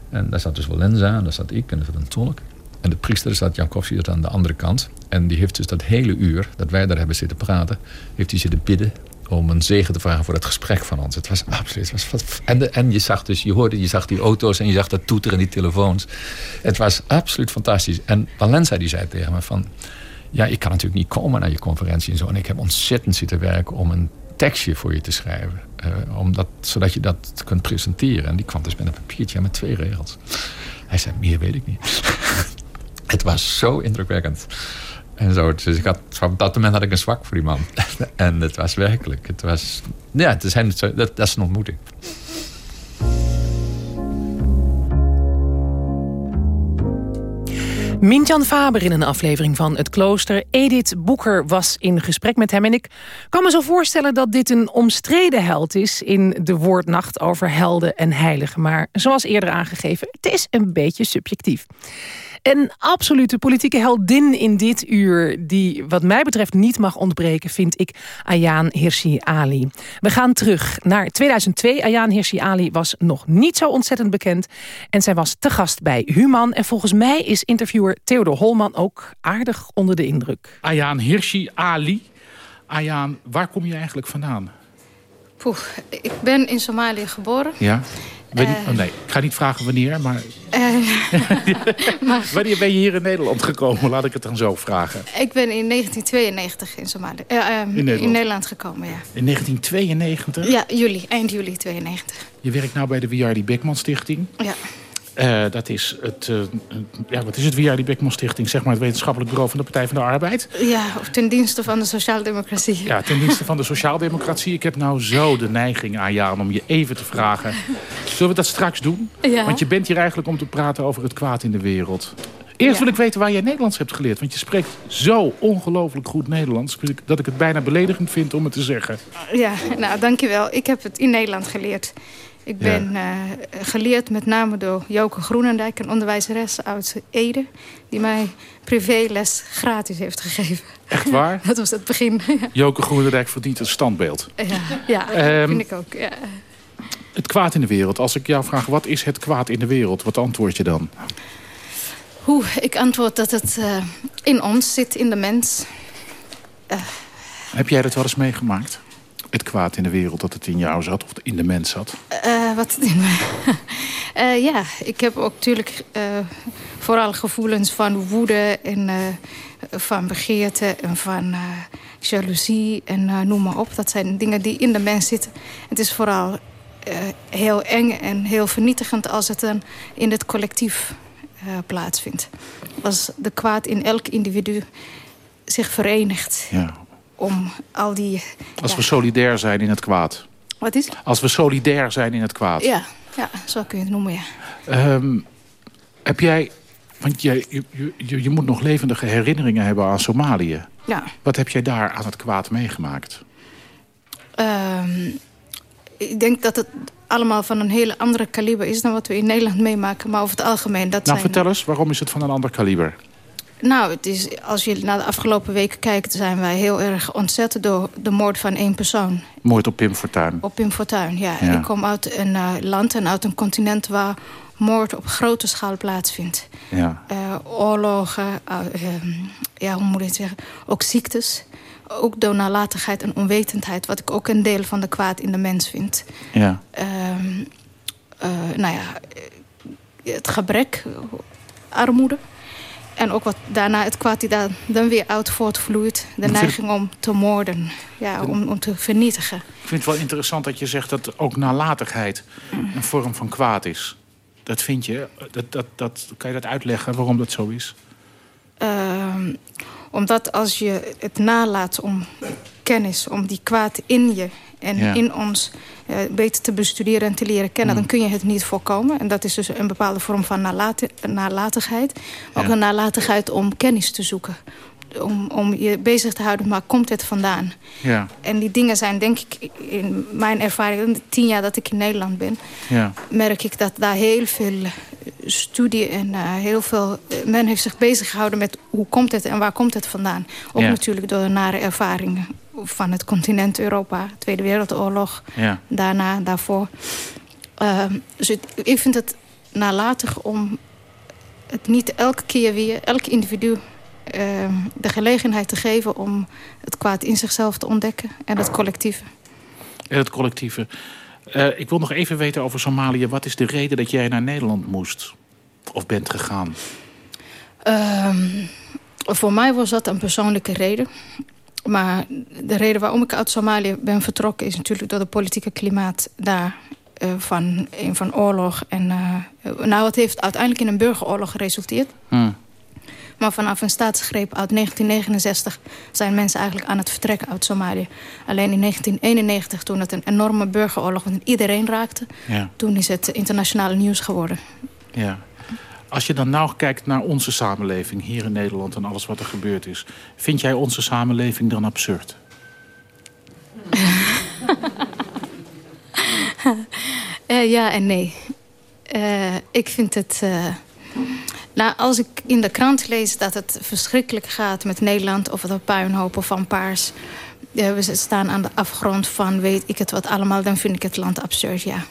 En daar zat dus Valenza, en daar zat ik, en er zat een tolk. En de priester zat, Jankowski aan de andere kant. En die heeft dus dat hele uur dat wij daar hebben zitten praten... heeft hij zitten bidden om een zegen te vragen voor het gesprek van ons. Het was absoluut. Was, en, en je zag dus, je hoorde, je zag die auto's en je zag dat toeter en die telefoons. Het was absoluut fantastisch. En Valenza die zei tegen me van, ja, ik kan natuurlijk niet komen naar je conferentie en zo. En ik heb ontzettend zitten werken om een tekstje voor je te schrijven. Uh, omdat, zodat je dat kunt presenteren. En die kwam dus met een papiertje met twee regels. Hij zei, meer weet ik niet. [laughs] het was zo indrukwekkend. En zo. Dus ik had, op dat moment had ik een zwak voor die man. [laughs] en het was werkelijk. Het was, ja, het zijn, dat, dat is een ontmoeting. Mintjan Faber in een aflevering van Het Klooster. Edith Boeker was in gesprek met hem. En ik kan me zo voorstellen dat dit een omstreden held is... in de woordnacht over helden en heiligen. Maar zoals eerder aangegeven, het is een beetje subjectief. Een absolute politieke heldin in dit uur... die wat mij betreft niet mag ontbreken... vind ik Ayaan Hirsi Ali. We gaan terug naar 2002. Ayaan Hirsi Ali was nog niet zo ontzettend bekend. En zij was te gast bij Human. En volgens mij is interviewer Theodor Holman ook aardig onder de indruk. Ayaan Hirsi Ali. Ayaan, waar kom je eigenlijk vandaan? Poeh, ik ben in Somalië geboren. Ja. Uh, oh nee, ik ga niet vragen wanneer, maar... [laughs] Uh, wanneer ben je hier in Nederland gekomen? Laat ik het dan zo vragen. Ik ben in 1992 in, Somalië, uh, in, Nederland. in, Nederland. gekomen, ja. In 1992? Ja, juli, eind juli 92. Je werkt nou bij de W.R.D. Beckman Stichting. Ja. Uh, dat is het, uh, ja, wat is het die Beckman Stichting? Zeg maar het wetenschappelijk bureau van de Partij van de Arbeid. Ja, of ten dienste van de sociaaldemocratie. Ja, ten dienste van de sociaaldemocratie. Ik heb nou zo de neiging aan Jaan om je even te vragen. Zullen we dat straks doen? Ja. Want je bent hier eigenlijk om te praten over het kwaad in de wereld. Eerst ja. wil ik weten waar jij Nederlands hebt geleerd. Want je spreekt zo ongelooflijk goed Nederlands... dat ik het bijna beledigend vind om het te zeggen. Ja, nou, dankjewel. Ik heb het in Nederland geleerd. Ik ben ja. uh, geleerd met name door Joke Groenendijk, een onderwijzeres uit Ede... die mij privéles gratis heeft gegeven. Echt waar? [laughs] dat was het begin. [laughs] Joke Groenendijk verdient een standbeeld. Ja, ja um, vind ik ook. Ja. Het kwaad in de wereld. Als ik jou vraag, wat is het kwaad in de wereld? Wat antwoord je dan? Hoe, ik antwoord dat het uh, in ons zit, in de mens. Uh, Heb jij dat wel eens meegemaakt? Het kwaad in de wereld dat het in jou zat of in de mens zat? Uh, wat in mij? uh, ja, ik heb ook natuurlijk uh, vooral gevoelens van woede en van begeerte en van jaloezie en noem maar op. Dat zijn dingen die in de mens zitten. Het is vooral heel eng en heel vernietigend als het dan in het collectief plaatsvindt. Als de kwaad in elk individu zich verenigt. Ja om al die... Als we solidair zijn in het kwaad. Wat is Als we solidair zijn in het kwaad. Ja, ja zo kun je het noemen, ja. Um, heb jij... Want je, je, je, je moet nog levendige herinneringen hebben aan Somalië. Ja. Wat heb jij daar aan het kwaad meegemaakt? Um, ik denk dat het allemaal van een hele andere kaliber is... dan wat we in Nederland meemaken. Maar over het algemeen... Dat nou, zijn... vertel eens, waarom is het van een ander kaliber? Nou, het is, als je naar de afgelopen weken kijkt... zijn wij heel erg ontzet door de moord van één persoon. Moord op Pim Fortuyn. Op Pim Fortuyn, ja. ja. Ik kom uit een uh, land en uit een continent... waar moord op grote schaal plaatsvindt. Ja. Uh, oorlogen, uh, ja, hoe moet ik het zeggen? Ook ziektes. ook door nalatigheid en onwetendheid... wat ik ook een deel van de kwaad in de mens vind. Ja. Ehm, eh, nou ja, het gebrek, armoede... En ook wat daarna het kwaad die daar dan weer uit voortvloeit. De neiging om te moorden. Ja, om, om te vernietigen. Ik vind het wel interessant dat je zegt dat ook nalatigheid een vorm van kwaad is. Dat vind je? Dat, dat, dat, kan je dat uitleggen waarom dat zo is? Ehm, omdat als je het nalaat om kennis, om die kwaad in je en in ons uh, beter te bestuderen en te leren kennen... dan mm. kun je het niet voorkomen. En dat is dus een bepaalde vorm van nalatigheid. Maar ook een nalatigheid om kennis te zoeken. Om, om je bezig te houden, maar komt het vandaan? Ja. En die dingen zijn, denk ik, in mijn ervaring... de tien jaar dat ik in Nederland ben... Ja. merk ik dat daar heel veel studie en uh, heel veel... men heeft zich bezig gehouden met hoe komt het en waar komt het vandaan. Ook natuurlijk door nare ervaringen van het continent Europa. Tweede Wereldoorlog, ja. daarna, daarvoor. Uh, dus ik vind het nalatig om het niet elke keer weer, elk individu... Uh, de gelegenheid te geven om het kwaad in zichzelf te ontdekken. En het collectieve. En het collectieve. Uh, ik wil nog even weten over Somalië. Wat is de reden dat jij naar Nederland moest? Of bent gegaan? Ehm, voor mij was dat een persoonlijke reden. Maar de reden waarom ik uit Somalië ben vertrokken... is natuurlijk door het politieke klimaat daar. Uh, van, van oorlog. En, uh, nou, het heeft uiteindelijk in een burgeroorlog geresulteerd. Hmm. Maar vanaf een staatsgreep uit 1969 zijn mensen eigenlijk aan het vertrekken uit Somalië. Alleen in 1991, toen het een enorme burgeroorlog met iedereen raakte... Ja. toen is het internationale nieuws geworden. Ja. Als je dan nou kijkt naar onze samenleving hier in Nederland... en alles wat er gebeurd is... vind jij onze samenleving dan absurd? uh, [laughs] ja en nee. Uh, ik vind het... Uh, nou, als ik in de krant lees dat het verschrikkelijk gaat met Nederland... of de puinhopen van paars... we staan aan de afgrond van weet ik het wat allemaal... dan vind ik het land absurd, ja.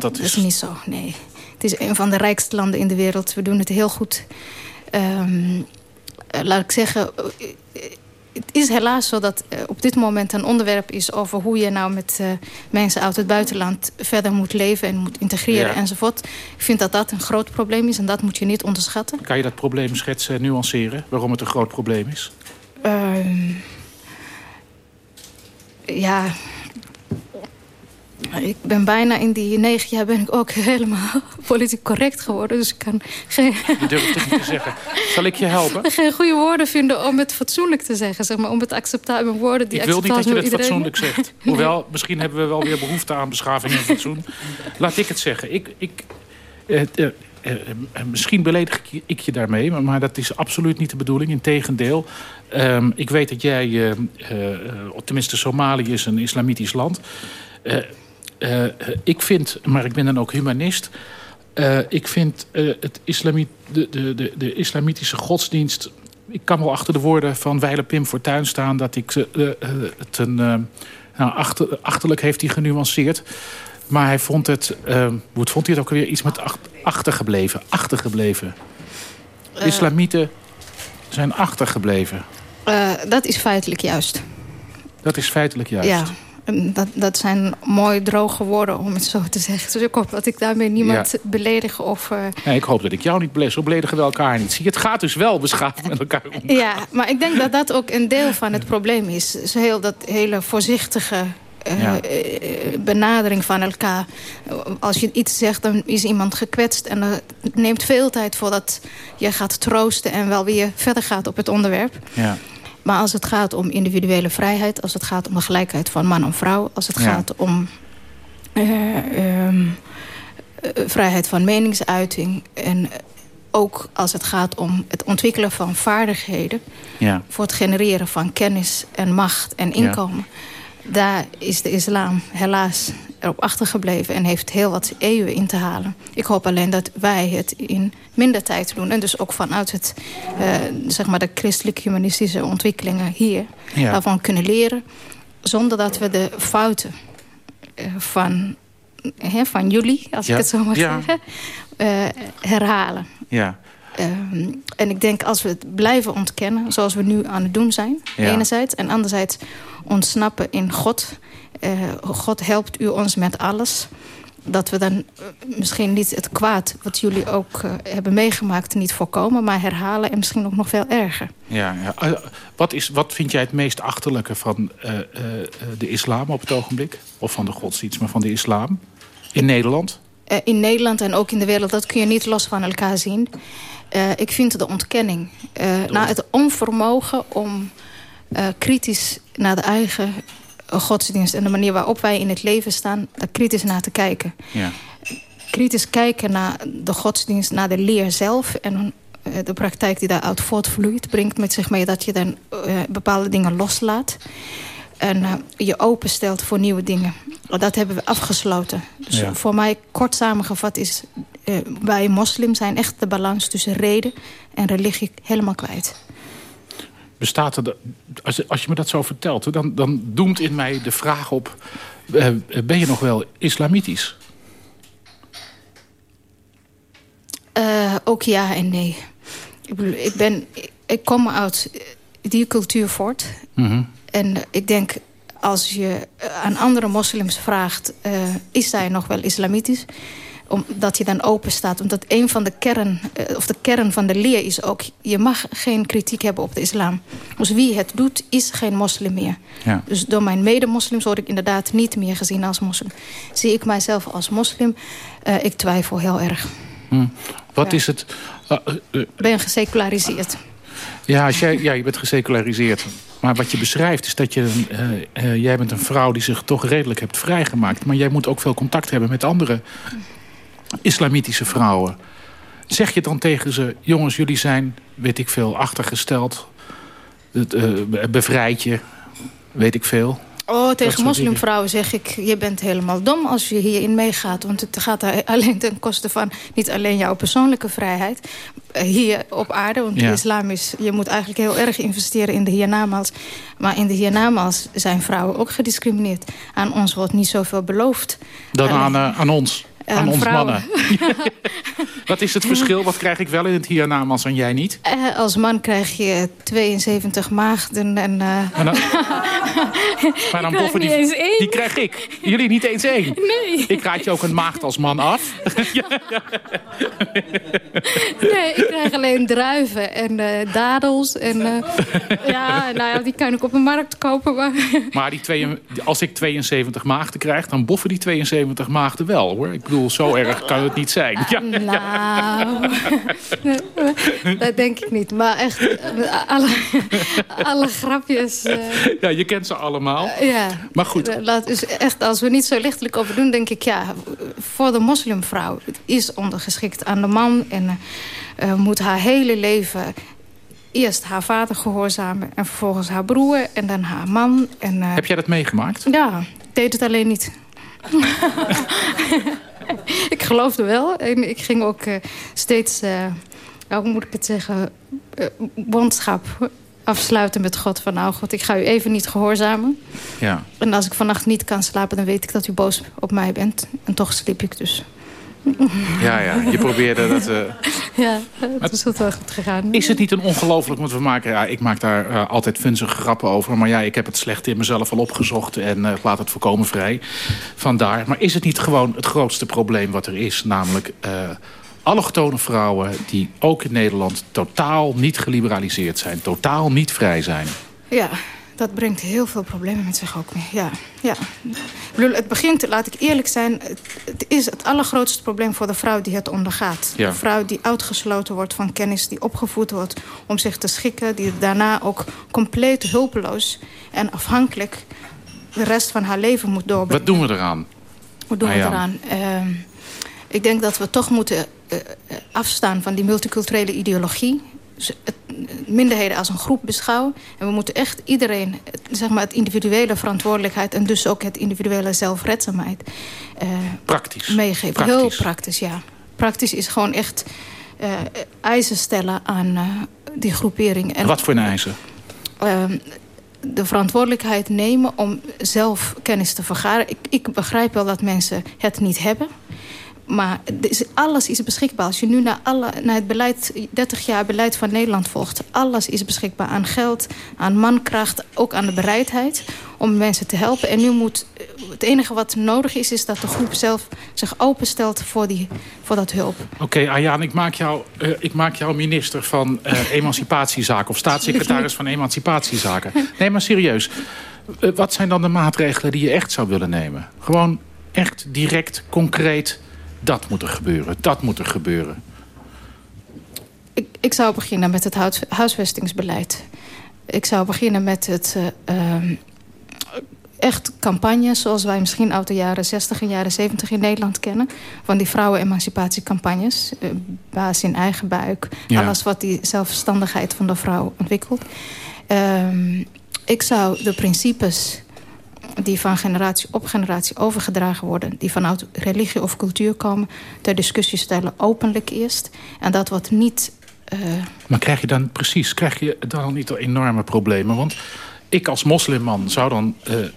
dat, is niet zo, nee. Het is een van de rijkste landen in de wereld. We doen het heel goed. Um, laat ik zeggen... Het is helaas zo dat uh, op dit moment een onderwerp is... over hoe je nou met uh, mensen uit het buitenland verder moet leven... en moet integreren ja. enzovoort. Ik vind dat dat een groot probleem is en dat moet je niet onderschatten. Kan je dat probleem schetsen en nuanceren? Waarom het een groot probleem is? Uh, ja, ik ben bijna in die negen jaar ben ik ook [laughs] helemaal politiek correct geworden. Dus ik kan geen... Je durft het niet te zeggen. Zal ik je helpen? [laughs] Geen goede woorden vinden om het fatsoenlijk te zeggen. Zeg maar, om het acceptabele woorden die Ik wil niet dat je het fatsoenlijk zegt. [laughs] Hoewel, misschien hebben we wel weer behoefte aan beschaving en fatsoen. Laat ik het zeggen. Ik... ik eh, eh, eh, misschien beledig ik je daarmee, maar, maar, dat is absoluut niet de bedoeling. Integendeel, uh, ik weet dat jij, tenminste Somalië is een islamitisch land... Uh, ik vind, maar ik ben dan ook humanist... Uh, ik vind uh, het islamiet, de, de, de, de, islamitische godsdienst... Ik kan wel achter de woorden van Weile Pim Fortuyn staan... dat ik het een... nou, achter, achterlijk heeft hij genuanceerd. Maar hij vond het... hoe vond hij het ook weer? Iets met ach, achtergebleven. Achtergebleven. Islamieten zijn achtergebleven. dat is feitelijk juist. Dat is feitelijk juist. Ja. Dat, dat zijn mooi droge woorden om het zo te zeggen. Dus ik hoop dat ik daarmee niemand ja. beledig of... Uh... Nee, ik hoop dat ik jou niet beledig. Zo beledigen we elkaar niet. Zie, het gaat dus wel beschaafd met elkaar om. Ja, maar ik denk dat dat ook een deel van het probleem is. Dus heel, dat hele voorzichtige uh, ja. benadering van elkaar. Als je iets zegt, dan is iemand gekwetst. En het neemt veel tijd voordat je gaat troosten... en wel weer verder gaat op het onderwerp. Ja. Maar als het gaat om individuele vrijheid... als het gaat om de gelijkheid van man en vrouw... als het ja. gaat om uh, um, vrijheid van meningsuiting... en ook als het gaat om het ontwikkelen van vaardigheden... Ja. voor het genereren van kennis en macht en inkomen... Ja. Daar is de islam helaas erop achtergebleven... en heeft heel wat eeuwen in te halen. Ik hoop alleen dat wij het in minder tijd doen. En dus ook vanuit het, uh, zeg maar de christelijk-humanistische ontwikkelingen hier... Ja. daarvan kunnen leren, zonder dat we de fouten uh, van, hè, van jullie... als ja. ik het zo mag ja. zeggen, uh, herhalen. Ja. Ehm, en ik denk als we het blijven ontkennen, zoals we nu aan het doen zijn, enerzijds. En anderzijds ontsnappen in God. Uh, God helpt u ons met alles dat we dan eh, misschien niet het kwaad... wat jullie ook uh, hebben meegemaakt niet voorkomen... maar herhalen en misschien ook nog veel erger. Ja, ja. Wat, is, wat vind jij het meest achterlijke van de islam op het ogenblik? Of van de godsdienst, maar van de islam? In Nederland? in Nederland en ook in de wereld, dat kun je niet los van elkaar zien. ik vind de ontkenning. naar het onvermogen om kritisch naar de eigen godsdienst en de manier waarop wij in het leven staan... daar kritisch naar te kijken. Ja. Kritisch kijken naar de godsdienst, naar de leer zelf... en eh, de praktijk die daaruit voortvloeit... brengt met zich mee dat je dan uh, bepaalde dingen loslaat... en uh, je openstelt voor nieuwe dingen. Dat hebben we afgesloten. Dus ja. voor mij, kort samengevat, is... wij moslims zijn echt de balans tussen reden en religie helemaal kwijt bestaat er... Als, als je me dat zo vertelt, dan, dan doemt in mij de vraag op... Uh, ben je nog wel islamitisch? Uh, ook ja en nee. Ik, bedoel, ik, ben, ik kom uit die cultuur voort. Mm -hmm. En ik denk, als je aan andere moslims vraagt... Uh, is zij nog wel islamitisch omdat je dan open staat. Omdat een van de kern, eh, of de kern van de leer is ook... je mag geen kritiek hebben op de islam. Dus wie het doet, is geen moslim meer. Ja. Dus door mijn medemoslims word ik inderdaad niet meer gezien als moslim. Zie ik mijzelf als moslim? Uh, ik twijfel heel erg. Hm. Wat is het... Uh, uh, ben je geseculariseerd? Ja, als jij, ja, je bent geseculariseerd. Maar wat je beschrijft is dat je... jij bent een vrouw die zich toch redelijk hebt vrijgemaakt. Maar jij moet ook veel contact hebben met andere islamitische vrouwen. Zeg je dan tegen ze, jongens, jullie zijn, weet ik veel, achtergesteld. Het, uh, bevrijd je, weet ik veel. Oh, tegen moslimvrouwen zeg ik, je bent helemaal dom als je hierin meegaat. Want het gaat [laughs] alleen ten koste van niet alleen jouw persoonlijke vrijheid. Eh, hier op aarde, want ja. islam is... je moet eigenlijk heel erg investeren in de hiernamaals. Maar in de hiernamaals zijn vrouwen ook gediscrimineerd. Aan ons wordt niet zoveel beloofd. Dan aan, uh, aan ons? Aan ons mannen. [laughs] [laughs] Wat is het verschil? Wat krijg ik wel in het hiernamaals en jij niet? Uh, als man krijg je 72 maagden en... Uh... [laughs] Maar dan, maar dan boven die, die krijg ik. Jullie niet eens één? Nee. Ik raad je ook een maagd als man af. nee, ik krijg alleen druiven en uh, dadels. En, ja, nou ja, die kan ik op de markt kopen. Maar, maar die twee, als ik 72 maagden krijg, dan boffen die 72 maagden wel, hoor. Ik bedoel, zo erg kan het niet zijn. Ja. Nou, [laughs] dat denk ik niet. Maar echt, alle, alle grapjes... Uh... Ja, je kent ze allemaal. ja. Maar goed. Laat, dus echt, als we niet zo lichtelijk over doen, denk ik... ja, voor de moslimvrouw het is ondergeschikt aan de man... en uh, moet haar hele leven eerst haar vader gehoorzamen... en vervolgens haar broer en dan haar man. En. Heb jij dat meegemaakt? Ja, deed het alleen niet. [laughs] [laughs] ik geloofde wel. En ik ging ook uh, steeds, uh, hoe moet ik het zeggen, uh, bondschap afsluiten met God. Van nou God, ik ga u even niet gehoorzamen. Ja. En als ik vannacht niet kan slapen, dan weet ik dat u boos op mij bent. En toch sliep ik dus. [laughs] Ja, ja, je probeerde dat... Uh... Ja, het is wel goed gegaan. Is het niet een ongelooflijk... Want we maken, ja, ik maak daar uh, altijd funzige grappen over. Maar ja, ik heb het slecht in mezelf al opgezocht. En uh, laat het voorkomen vrij. Vandaar. Maar is het niet gewoon het grootste probleem wat er is? Namelijk allochtone vrouwen die ook in Nederland totaal niet geliberaliseerd zijn. Totaal niet vrij zijn. Ja, dat brengt heel veel problemen met zich ook mee. Ja, ja. Bedoel, het begint, laat ik eerlijk zijn... het is het allergrootste probleem voor de vrouw die het ondergaat. Ja. De vrouw die uitgesloten wordt van kennis, die opgevoed wordt... om zich te schikken, die daarna ook compleet hulpeloos en afhankelijk... de rest van haar leven moet doorbrengen. Wat doen we eraan? Wat doen we eraan? Uh, ik denk dat we toch moeten uh, afstaan van die multiculturele ideologie minderheden als een groep beschouwen. En we moeten echt iedereen, zeg maar, het individuele verantwoordelijkheid... en dus ook het individuele zelfredzaamheid uh, praktisch. meegeven. Praktisch. Heel praktisch, ja. Praktisch is gewoon echt uh, eisen stellen aan uh, die groepering. En, Wat voor een eisen? Ehm, de verantwoordelijkheid nemen om zelf kennis te vergaren. Ik, ik begrijp wel dat mensen het niet hebben... Maar alles is beschikbaar. Als je nu naar, alle, naar het beleid, 30 jaar beleid van Nederland volgt... alles is beschikbaar aan geld, aan mankracht, ook aan de bereidheid... om mensen te helpen. En nu moet... Het enige wat nodig is, is dat de groep zelf zich openstelt voor, die, voor dat hulp. Oké, okay, Ayaan, ik maak, jou, uh, ik maak jou minister van uh, Emancipatiezaken... of staatssecretaris van Emancipatiezaken. [laughs] Nee, maar serieus. Uh, wat zijn dan de maatregelen die je echt zou willen nemen? Gewoon echt direct, concreet dat moet er gebeuren, dat moet er gebeuren. Ik, ik zou beginnen met het huis, huisvestingsbeleid. Ik zou beginnen met het... Uh, echt campagnes zoals wij misschien uit de jaren 60 en jaren 70 in Nederland kennen. Van die vrouwen-emancipatiecampagnes. Uh, baas in eigen buik. Ja. Alles wat die zelfstandigheid van de vrouw ontwikkelt. Uh, ik zou de principes die van generatie op generatie overgedragen worden... die vanuit religie of cultuur komen... ter discussie stellen openlijk eerst. En dat wat niet... Uh... Maar krijg je dan precies, krijg je dan niet enorme problemen? Want ik als moslimman zou dan... Uh, uh,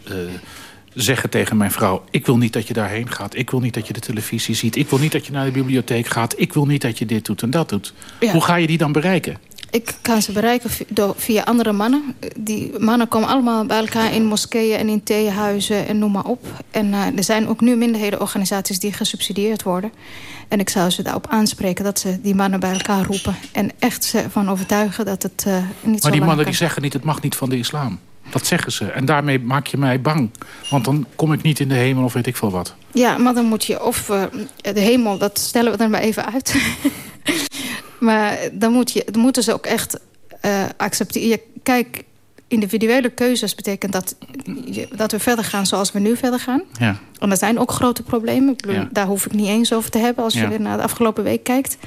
zeggen tegen mijn vrouw... ik wil niet dat je daarheen gaat. Ik wil niet dat je de televisie ziet. Ik wil niet dat je naar de bibliotheek gaat. Ik wil niet dat je dit doet en dat doet. Ja. Hoe ga je die dan bereiken? Ik kan ze bereiken via andere mannen. Die mannen komen allemaal bij elkaar in moskeeën en in theehuizen en noem maar op. En uh, er zijn ook nu minderhedenorganisaties die gesubsidieerd worden. En ik zou ze daarop aanspreken dat ze die mannen bij elkaar roepen. En echt ze van overtuigen dat het uh, niet Maar die mannen die zeggen niet, het mag niet van de islam. Dat zeggen ze. En daarmee maak je mij bang. Want dan kom ik niet in de hemel of weet ik veel wat. Ja, maar dan moet je of uh, de hemel, dat stellen we er maar even uit. [laughs] Maar dan, moet je, dan moeten ze ook echt uh, accepteren. Kijk, individuele keuzes betekent dat, dat we verder gaan zoals we nu verder gaan. Ja. En er zijn ook grote problemen. Ik bedoel, ja. Daar hoef ik niet eens over te hebben als ja. je naar de afgelopen week kijkt.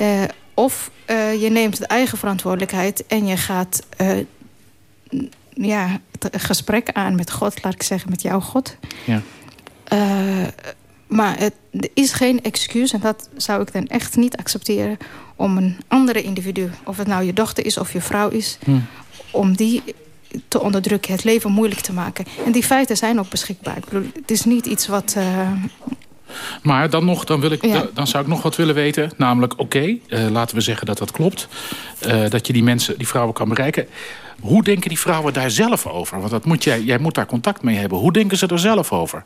Uh, of uh, je neemt de eigen verantwoordelijkheid en je gaat ja, het gesprek aan met God, laat ik zeggen, met jouw God. Ja. maar het, er is geen excuus, en dat zou ik dan echt niet accepteren om een andere individu, of het nou je dochter is of je vrouw is... Hm. om die te onderdrukken, het leven moeilijk te maken. En die feiten zijn ook beschikbaar. Ik bedoel, het is niet iets wat... Uh... Maar dan, nog, dan, wil ik, ja. dan zou ik nog wat willen weten. Namelijk, oké, okay, uh, laten we zeggen dat dat klopt. Uh, dat je die mensen, die vrouwen kan bereiken. Hoe denken die vrouwen daar zelf over? Want dat moet jij, jij moet daar contact mee hebben. Hoe denken ze er zelf over?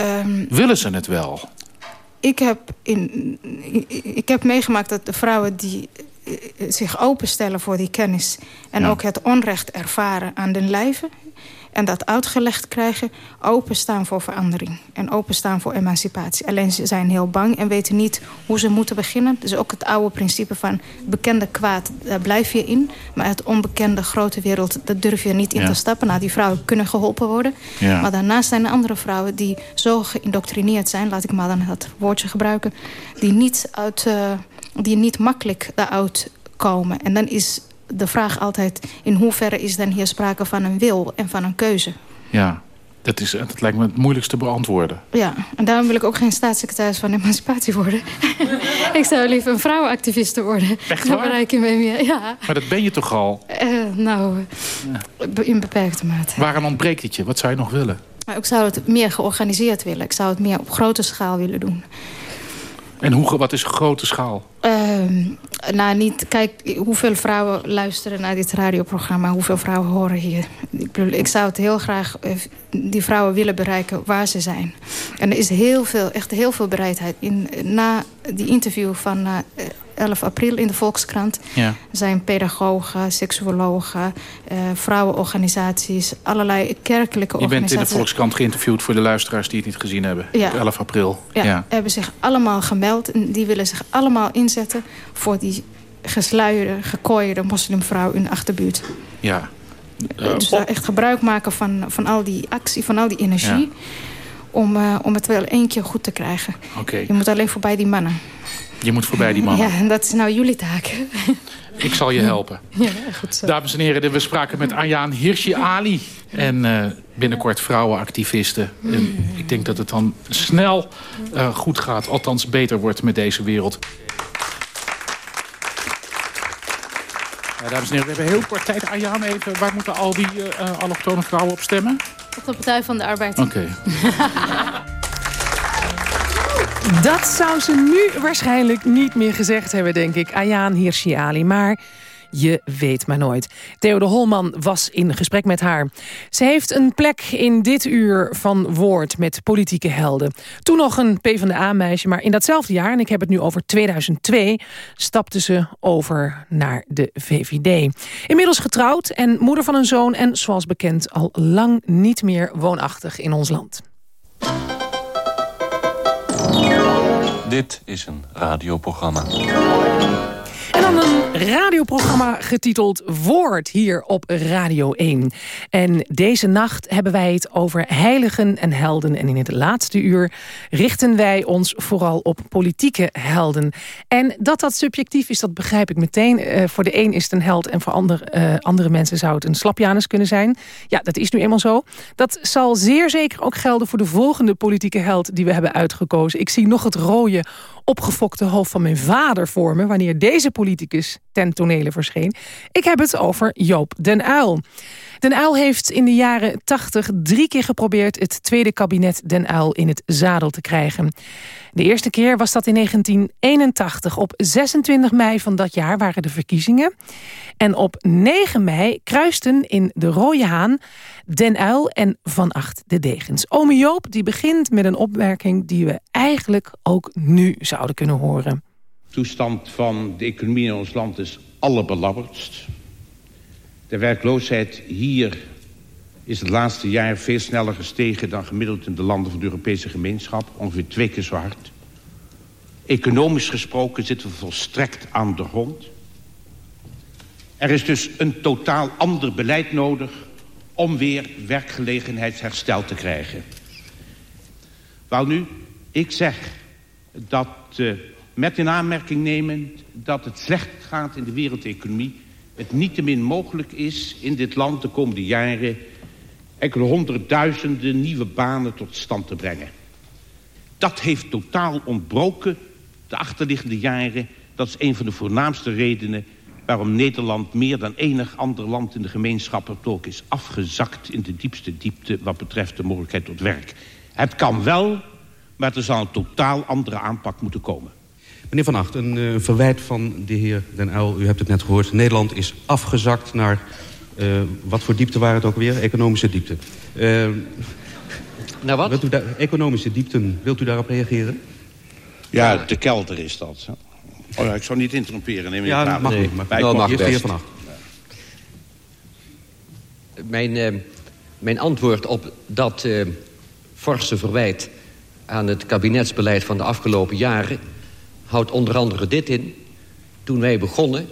Um, Willen ze het wel? Ik heb, in, ik heb meegemaakt dat de vrouwen die eh, zich openstellen voor die kennis... en ja. ook het onrecht ervaren aan den lijve en dat uitgelegd krijgen, openstaan voor verandering. En openstaan voor emancipatie. Alleen ze zijn heel bang en weten niet hoe ze moeten beginnen. Dus ook het oude principe van bekende kwaad, daar blijf je in. Maar het onbekende grote wereld, daar durf je niet in ja. te stappen. Nou, die vrouwen kunnen geholpen worden. Ja. Maar daarnaast zijn er andere vrouwen die zo geïndoctrineerd zijn... laat ik maar dan dat woordje gebruiken... die niet, uit, uh, die niet makkelijk daaruit komen. En dan is de vraag altijd... in hoeverre is dan hier sprake van een wil en van een keuze? Ja, dat, is, dat lijkt me het moeilijkste beantwoorden. Ja, en daarom wil ik ook geen staatssecretaris van emancipatie worden. [laughs] ik zou liever een vrouwenactiviste worden. Echt waar? bereik je mee meer. Ja. Maar dat ben je toch al? Uh, nou, ja. in beperkte mate. Waarom ontbreekt het je? Wat zou je nog willen? Maar ik zou het meer georganiseerd willen. Ik zou het meer op grote schaal willen doen. En hoe, wat is grote schaal? Uh, nou, niet, kijk, hoeveel vrouwen luisteren naar dit radioprogramma. Hoeveel vrouwen horen hier. Ik, bedoel, ik zou het heel graag uh, die vrouwen willen bereiken waar ze zijn. En er is heel veel, echt heel veel bereidheid. In, na die interview van uh, 11 april in de Volkskrant... Ja. zijn pedagogen, seksuologen, uh, vrouwenorganisaties... allerlei kerkelijke Je organisaties. bent in de Volkskrant geïnterviewd voor de luisteraars die het niet gezien hebben. Ja. Op 11 april. Ja, ja, hebben zich allemaal gemeld. En die willen zich allemaal inzetten voor die gesluierde, gekooierde moslimvrouw in de achterbuurt. Ja. Uh, dus daar echt gebruik maken van, van al die actie, van al die energie... Ja. Om, uh, om het wel één keer goed te krijgen. Okay. Je moet alleen voorbij die mannen. Je moet voorbij die mannen. [laughs] Ja, en dat is nou jullie taak. [laughs] Ik zal je helpen. [laughs] Ja, goed zo. Dames en heren, we spraken met Ayaan Hirsi Ali. En uh, binnenkort vrouwenactivisten. En ik denk dat het dan snel goed gaat. Althans beter wordt met deze wereld. Ja, dames en heren, we hebben heel kort tijd. Ayaan, even, waar moeten al die uh, allochtone vrouwen op stemmen? Op de Partij van de Arbeid. Oké. Okay. [laughs] Dat zou ze nu waarschijnlijk niet meer gezegd hebben, denk ik. Ayaan Hirsi Maar je weet maar nooit. Theo de Holman was in gesprek met haar. Ze heeft een plek in dit uur van woord met politieke helden. Toen nog een PvdA-meisje, maar in datzelfde jaar... en ik heb het nu over 2002, stapte ze over naar de VVD. Inmiddels getrouwd en moeder van een zoon... en zoals bekend al lang niet meer woonachtig in ons land. Dit is een radioprogramma. Een radioprogramma getiteld Woord hier op Radio 1. En deze nacht hebben wij het over heiligen en helden. En in het laatste uur richten wij ons vooral op politieke helden. En dat dat subjectief is, dat begrijp ik meteen. Uh, voor de een is het een held en voor ander, uh, andere mensen zou het een slapjanus kunnen zijn. Ja, dat is nu eenmaal zo. Dat zal zeer zeker ook gelden voor de volgende politieke held die we hebben uitgekozen. Ik zie nog het rode opgefokte hoofd van mijn vader voor me... wanneer deze politicus ten tonele verscheen. Ik heb het over Joop den Uil. Den Uil heeft in de jaren 80 drie keer geprobeerd... het tweede kabinet Den Uil in het zadel te krijgen. De eerste keer was dat in 1981. Op 26 mei van dat jaar waren de verkiezingen. En op 9 mei kruisten in de Rode Haan Den Uil en Van Acht de Degens. Ome Joop die begint met een opmerking die we eigenlijk ook nu zouden kunnen horen. Toestand van de economie in ons land is allerbelabberdst. De werkloosheid hier is het laatste jaar veel sneller gestegen... dan gemiddeld in de landen van de Europese gemeenschap. Ongeveer twee keer zo hard. Economisch gesproken zitten we volstrekt aan de grond. Er is dus een totaal ander beleid nodig... om weer werkgelegenheidsherstel te krijgen. Wel nu, ik zeg dat uh, met in aanmerking nemen... dat het slecht gaat in de wereldeconomie... het niettemin mogelijk is in dit land de komende jaren enkele honderdduizenden nieuwe banen tot stand te brengen. Dat heeft totaal ontbroken de achterliggende jaren. Dat is een van de voornaamste redenen waarom Nederland meer dan enig ander land in de gemeenschap ook is afgezakt in de diepste diepte wat betreft de mogelijkheid tot werk. Het kan wel, maar er zal een totaal andere aanpak moeten komen. Meneer Van Acht, een uh, verwijt van de heer Den Uyl, u hebt het net gehoord. Nederland is afgezakt naar uh, wat voor diepte waren het ook weer? Economische diepte. Uh, nou wat? Wilt u daar, economische diepten, wilt u daarop reageren? Ja, de kelder is dat. Oh ja, ik zou niet interromperen. Neem ja, dat mag nee, niet. Maar bij mag best. Vanaf. Mijn, uh, mijn antwoord op dat uh, forse verwijt aan het kabinetsbeleid van de afgelopen jaren... houdt onder andere dit in. Toen wij begonnen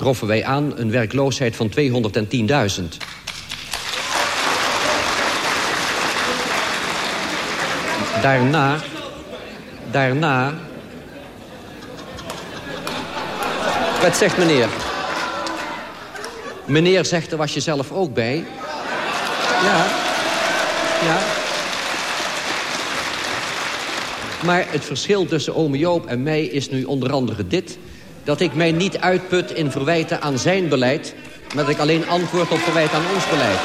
troffen wij aan een werkloosheid van 210.000. Daarna, daarna... Wat zegt meneer? Meneer zegt, er was je zelf ook bij. Ja, ja. Maar het verschil tussen ome Joop en mij is nu onder andere dit dat ik mij niet uitput in verwijten aan zijn beleid... maar dat ik alleen antwoord op verwijten aan ons beleid.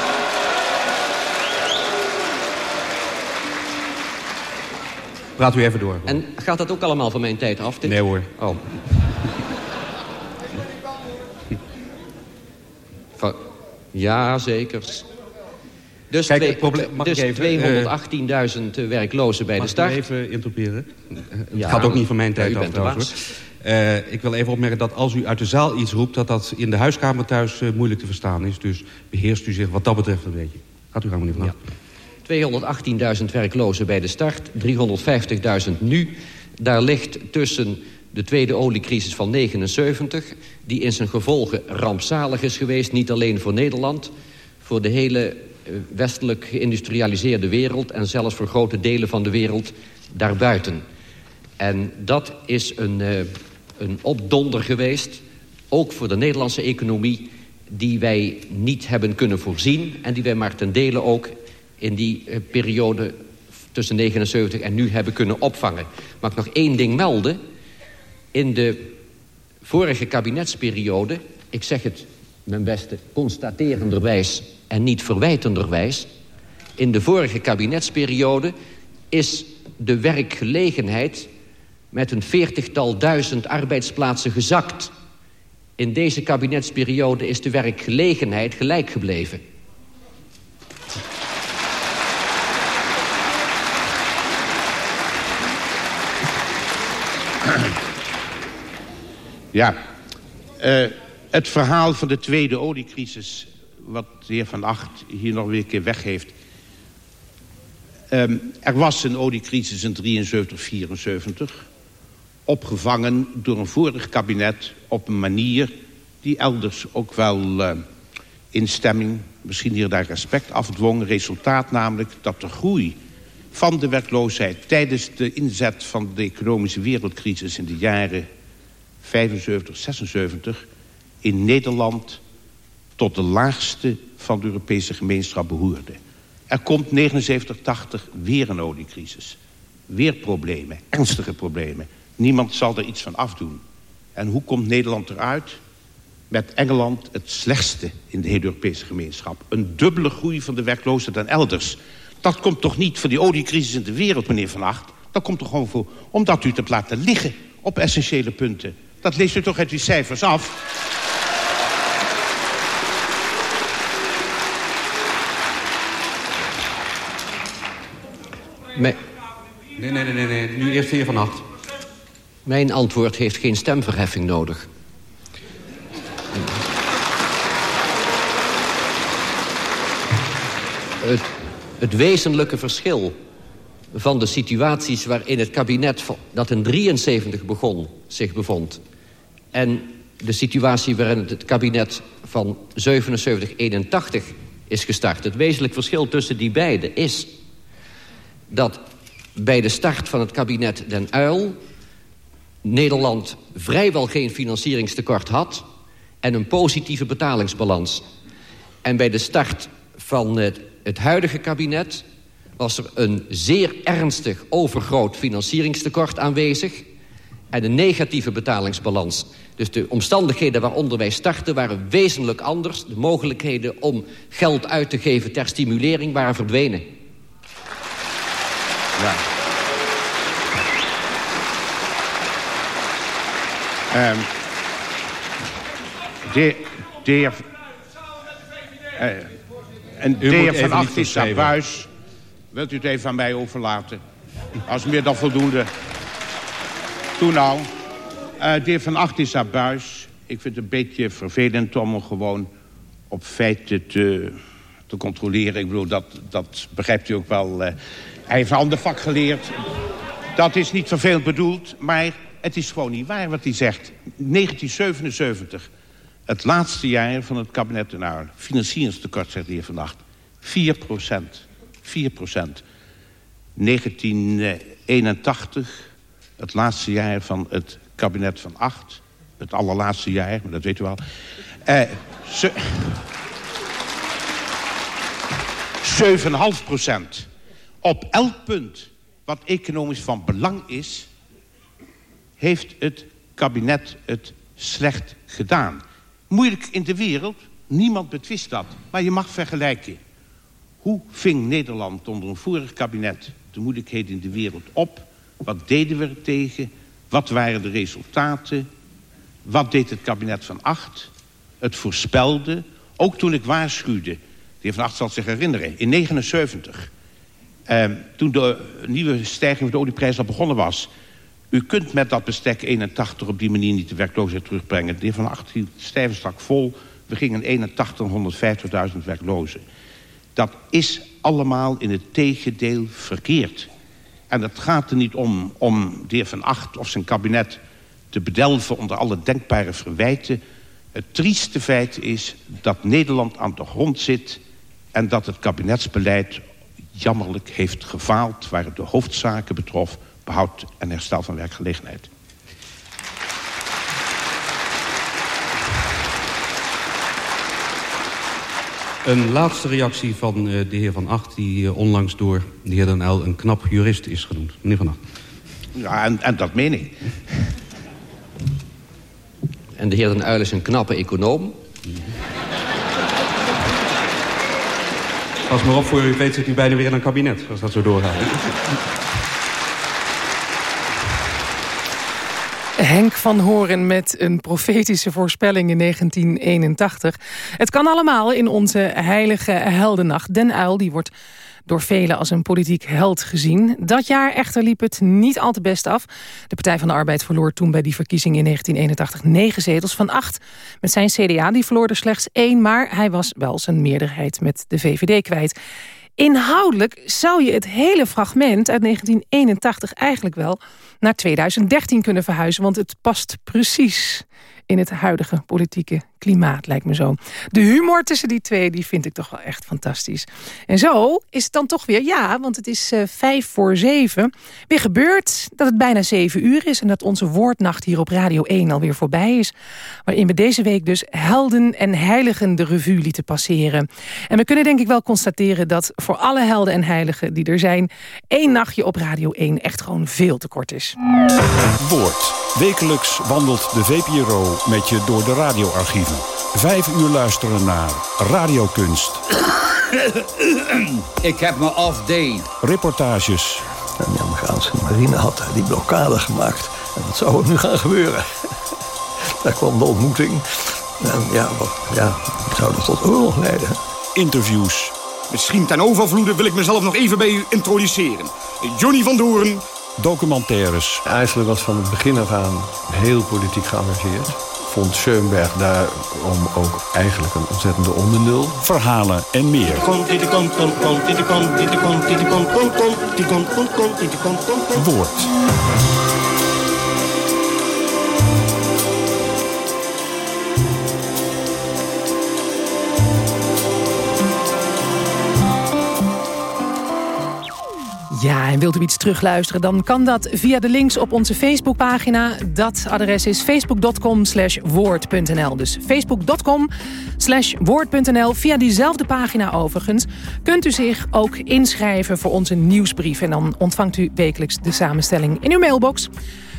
Praat u even door. En gaat dat ook allemaal van mijn tijd af? Dit? Nee hoor. Oh. [laughs] Ja, zeker. Dus, Kijk, het probleem, dus 218.000 uh, werklozen bij de start. Mag ik even interpreteren? Het gaat ook niet van mijn tijd af trouwens. Uh, ik wil even opmerken dat als u uit de zaal iets roept... dat dat in de huiskamer thuis uh, moeilijk te verstaan is. Dus beheerst u zich wat dat betreft een beetje. Gaat u gang, meneer Van ja. 218.000 werklozen bij de start, 350.000 nu. Daar ligt tussen de tweede oliecrisis van 79... die in zijn gevolgen rampzalig is geweest, niet alleen voor Nederland... voor de hele westelijk geïndustrialiseerde wereld... en zelfs voor grote delen van de wereld daarbuiten. En dat is een een opdonder geweest. Ook voor de Nederlandse economie die wij niet hebben kunnen voorzien... en die wij maar ten dele ook in die uh, periode tussen 79 en nu hebben kunnen opvangen. Mag ik nog één ding melden? In de vorige kabinetsperiode, ik zeg het mijn beste constaterenderwijs en niet verwijtenderwijs... in de vorige kabinetsperiode is de werkgelegenheid met een veertigtal duizend arbeidsplaatsen gezakt. In deze kabinetsperiode is de werkgelegenheid gelijk gebleven. Ja, uh, het verhaal van de tweede oliecrisis... wat de heer Van Acht hier nog weer een keer weggeeft... Um, er was een oliecrisis in 73, 74... opgevangen door een vorig kabinet op een manier... die elders ook wel uh, instemming, misschien hier daar respect afdwong. Resultaat namelijk dat de groei van de werkloosheid... tijdens de inzet van de economische wereldcrisis in de jaren 75, 76 in Nederland tot de laagste van de Europese gemeenschap behoorde. Er komt 79, 80 weer een oliecrisis. Weer problemen, ernstige problemen. Niemand zal er iets van afdoen. En hoe komt Nederland eruit? Met Engeland het slechtste in de hele Europese gemeenschap. Een dubbele groei van de werkloosheid dan elders. Dat komt toch niet voor die oliecrisis in de wereld, meneer Van Acht? Dat komt toch gewoon voor omdat u het hebt laten liggen op essentiële punten. Dat leest u toch uit die cijfers af? Nee, nee, nee, nee, nee. Nu eerst weer vannacht. Mijn antwoord heeft geen stemverheffing nodig. Het, het wezenlijke verschil van de situaties waarin het kabinet dat in 73 begon zich bevond... en de situatie waarin het kabinet van 77, 81 is gestart. Het wezenlijk verschil tussen die beiden is dat bij de start van het kabinet Den Uil... Nederland vrijwel geen financieringstekort had... en een positieve betalingsbalans. En bij de start van het, het huidige kabinet... was er een zeer ernstig overgroot financieringstekort aanwezig... en een negatieve betalingsbalans. Dus de omstandigheden waaronder wij starten waren wezenlijk anders. De mogelijkheden om geld uit te geven ter stimulering waren verdwenen. Ja. Um, de, de heer... Uh, en de heer Van Acht is naar buis. Wilt u het even aan mij overlaten? Als meer dan voldoende. Toen nou. Uh, de heer Van Acht is naar buis. Ik vind het een beetje vervelend om hem gewoon op feiten te, te controleren. Ik bedoel, dat, dat begrijpt u ook wel... Uh, hij heeft een ander vak geleerd. Dat is niet vervelend bedoeld, maar het is gewoon niet waar wat hij zegt. 1977, het laatste jaar van het kabinet Uyl. Financieringstekort, zegt de heer Vannacht. 4 procent. 4 procent. 1981, het laatste jaar van het kabinet van 8. Het allerlaatste jaar, maar dat weet u wel. Eh, 7,5 procent op elk punt wat economisch van belang is... heeft het kabinet het slecht gedaan. Moeilijk in de wereld, niemand betwist dat. Maar je mag vergelijken. Hoe ving Nederland onder een vorig kabinet de moeilijkheden in de wereld op? Wat deden we er tegen? Wat waren de resultaten? Wat deed het kabinet van Acht? Het voorspelde, ook toen ik waarschuwde... de heer Van Acht zal zich herinneren, in 79 uh, toen de nieuwe stijging van de olieprijs al begonnen was... u kunt met dat bestek 81 op die manier niet de werkloosheid terugbrengen. De heer Van Acht hield stijve strak vol. We gingen 81 150.000 werklozen. Dat is allemaal in het tegendeel verkeerd. En het gaat er niet om om de heer Van Acht of zijn kabinet te bedelven onder alle denkbare verwijten. Het trieste feit is dat Nederland aan de grond zit... en dat het kabinetsbeleid jammerlijk heeft gefaald... waar het de hoofdzaken betrof, behoud en herstel van werkgelegenheid. Een laatste reactie van uh, de heer Van Acht... die uh, onlangs door de heer Den Uyl een knap jurist is genoemd. Meneer Van Acht. Ja, en, en dat meen ik. En de heer Den Uyl is een knappe econoom. Pas maar op, voor u weet zit u bijna weer in een kabinet, als dat zo doorgaat. Henk van Horen met een profetische voorspelling in 1981. Het kan allemaal in onze heilige heldennacht. Den Uil die wordt door velen als een politiek held gezien. Dat jaar echter liep het niet al te best af. De Partij van de Arbeid verloor toen bij die verkiezing in 1981 negen zetels van acht. Met zijn CDA die verloor er slechts één, maar hij was wel zijn meerderheid met de VVD kwijt. Inhoudelijk zou je het hele fragment uit 1981 eigenlijk wel naar 2013 kunnen verhuizen, want het past precies in het huidige politieke klimaat, lijkt me zo. De humor tussen die twee, die vind ik toch wel echt fantastisch. En zo is het dan toch weer, ja, want het is uh, vijf voor zeven... weer gebeurd dat het bijna zeven uur is... en dat onze woordnacht hier op Radio 1 alweer voorbij is. Waarin we deze week dus helden en heiligen de revue lieten passeren. En we kunnen denk ik wel constateren dat voor alle helden en heiligen die er zijn... één nachtje op Radio 1 echt gewoon veel te kort is. Woord. Wekelijks wandelt de VPRO met je door de radioarchieven. Vijf uur luisteren naar radiokunst. [coughs] Ik heb me off day. Reportages. De Amerikaanse marine had die blokkade gemaakt. En wat zou er nu gaan gebeuren? [laughs] Daar kwam de ontmoeting. En ja, wat, ja, zou dat tot oorlog leiden? Interviews. Misschien ten overvloede wil ik mezelf nog even bij u introduceren. Johnny van Doorn. Documentaires. IJsselberg was van het begin af aan heel politiek geëngageerd vond Schoenberg daarom ook eigenlijk een ontzettende ondernul. Verhalen en meer. Woord. Ja, en wilt u iets terugluisteren, dan kan dat via de links op onze Facebookpagina. Dat adres is facebook.com slash woord.nl. Dus facebook.com slash woord.nl. Via diezelfde pagina overigens kunt u zich ook inschrijven voor onze nieuwsbrief. En dan ontvangt u wekelijks de samenstelling in uw mailbox.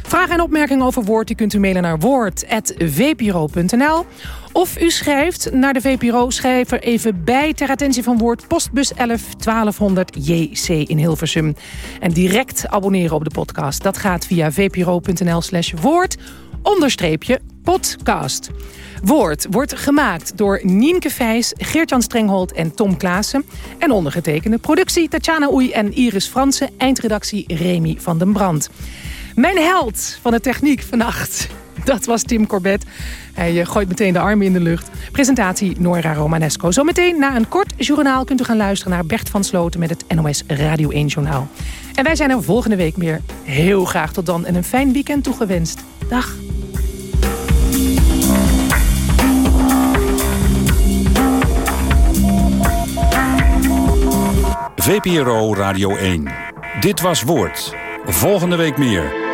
Vragen en opmerkingen over Woord die kunt u mailen naar woord.vpro.nl. Of u schrijft naar de VPRO, schrijf er even bij... ter attentie van Woord, postbus 11 1200 JC in Hilversum. En direct abonneren op de podcast. Dat gaat via vpro.nl slash woord, onderstreepje podcast. Woord wordt gemaakt door Nienke Vijs, Geert-Jan Strenghold en Tom Klaassen. En ondergetekende productie Tatjana Oei en Iris Fransen. Eindredactie Remy van den Brand. Mijn held van de techniek vannacht, [laughs] dat was Tim Corbett. Hij eh, gooit meteen de armen in de lucht. Presentatie Nora Romanesco. Zometeen na een kort journaal kunt u gaan luisteren naar Bert van Sloten... met het NOS Radio 1 Journaal. En wij zijn er volgende week meer. Heel graag tot dan en een fijn weekend toegewenst. Dag. VPRO Radio 1. Dit was Woord. Volgende week meer.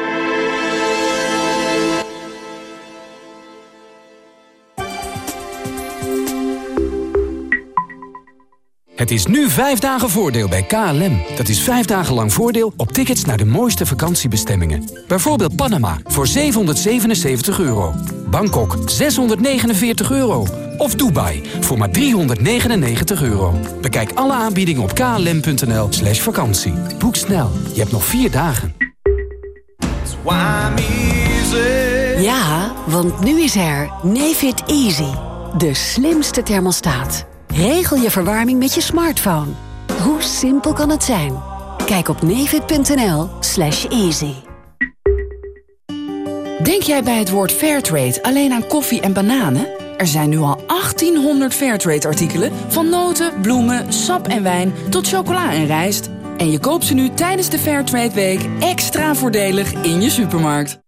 Het is nu vijf dagen voordeel bij KLM. Dat is vijf dagen lang voordeel op tickets naar de mooiste vakantiebestemmingen. Bijvoorbeeld Panama voor 777 euro. Bangkok 649 euro. Of Dubai voor maar 399 euro. Bekijk alle aanbiedingen op klm.nl slash vakantie. Boek snel, je hebt nog vier dagen. Ja, want nu is er Nefit Easy. De slimste thermostaat. Regel je verwarming met je smartphone. Hoe simpel kan het zijn? Kijk op nevid.nl slash easy. Denk jij bij het woord Fairtrade alleen aan koffie en bananen? Er zijn nu al 1800 Fairtrade-artikelen... van noten, bloemen, sap en wijn tot chocola en rijst. En je koopt ze nu tijdens de Fairtrade Week extra voordelig in je supermarkt.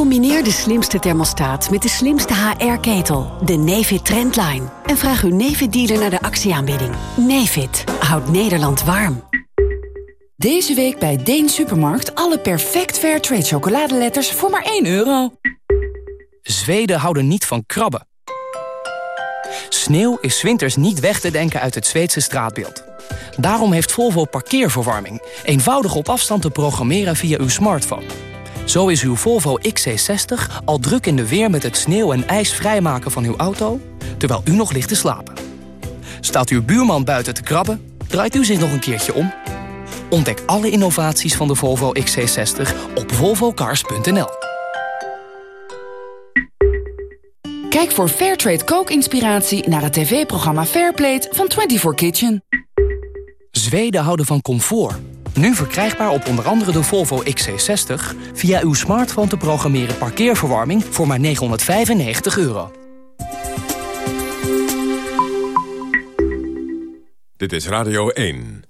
Combineer de slimste thermostaat met de slimste HR-ketel, de Nefit Trendline. En vraag uw Nefit-dealer naar de actieaanbieding. Nefit houdt Nederland warm. Deze week bij Deen Supermarkt alle perfect fair trade chocoladeletters voor maar 1 euro. Zweden houden niet van krabben. Sneeuw is winters niet weg te denken uit het Zweedse straatbeeld. Daarom heeft Volvo parkeerverwarming. Eenvoudig op afstand te programmeren via uw smartphone. Zo is uw Volvo XC60 al druk in de weer met het sneeuw en ijs vrijmaken van uw auto... terwijl u nog ligt te slapen. Staat uw buurman buiten te krabben, draait u zich nog een keertje om... Ontdek alle innovaties van de Volvo XC60 op volvocars.nl. Kijk voor Fairtrade kookinspiratie naar het tv-programma Fairplate van 24 Kitchen. Zweden houden van comfort. Nu verkrijgbaar op onder andere de Volvo XC60... via uw smartphone te programmeren parkeerverwarming voor maar 995 euro. Dit is Radio 1.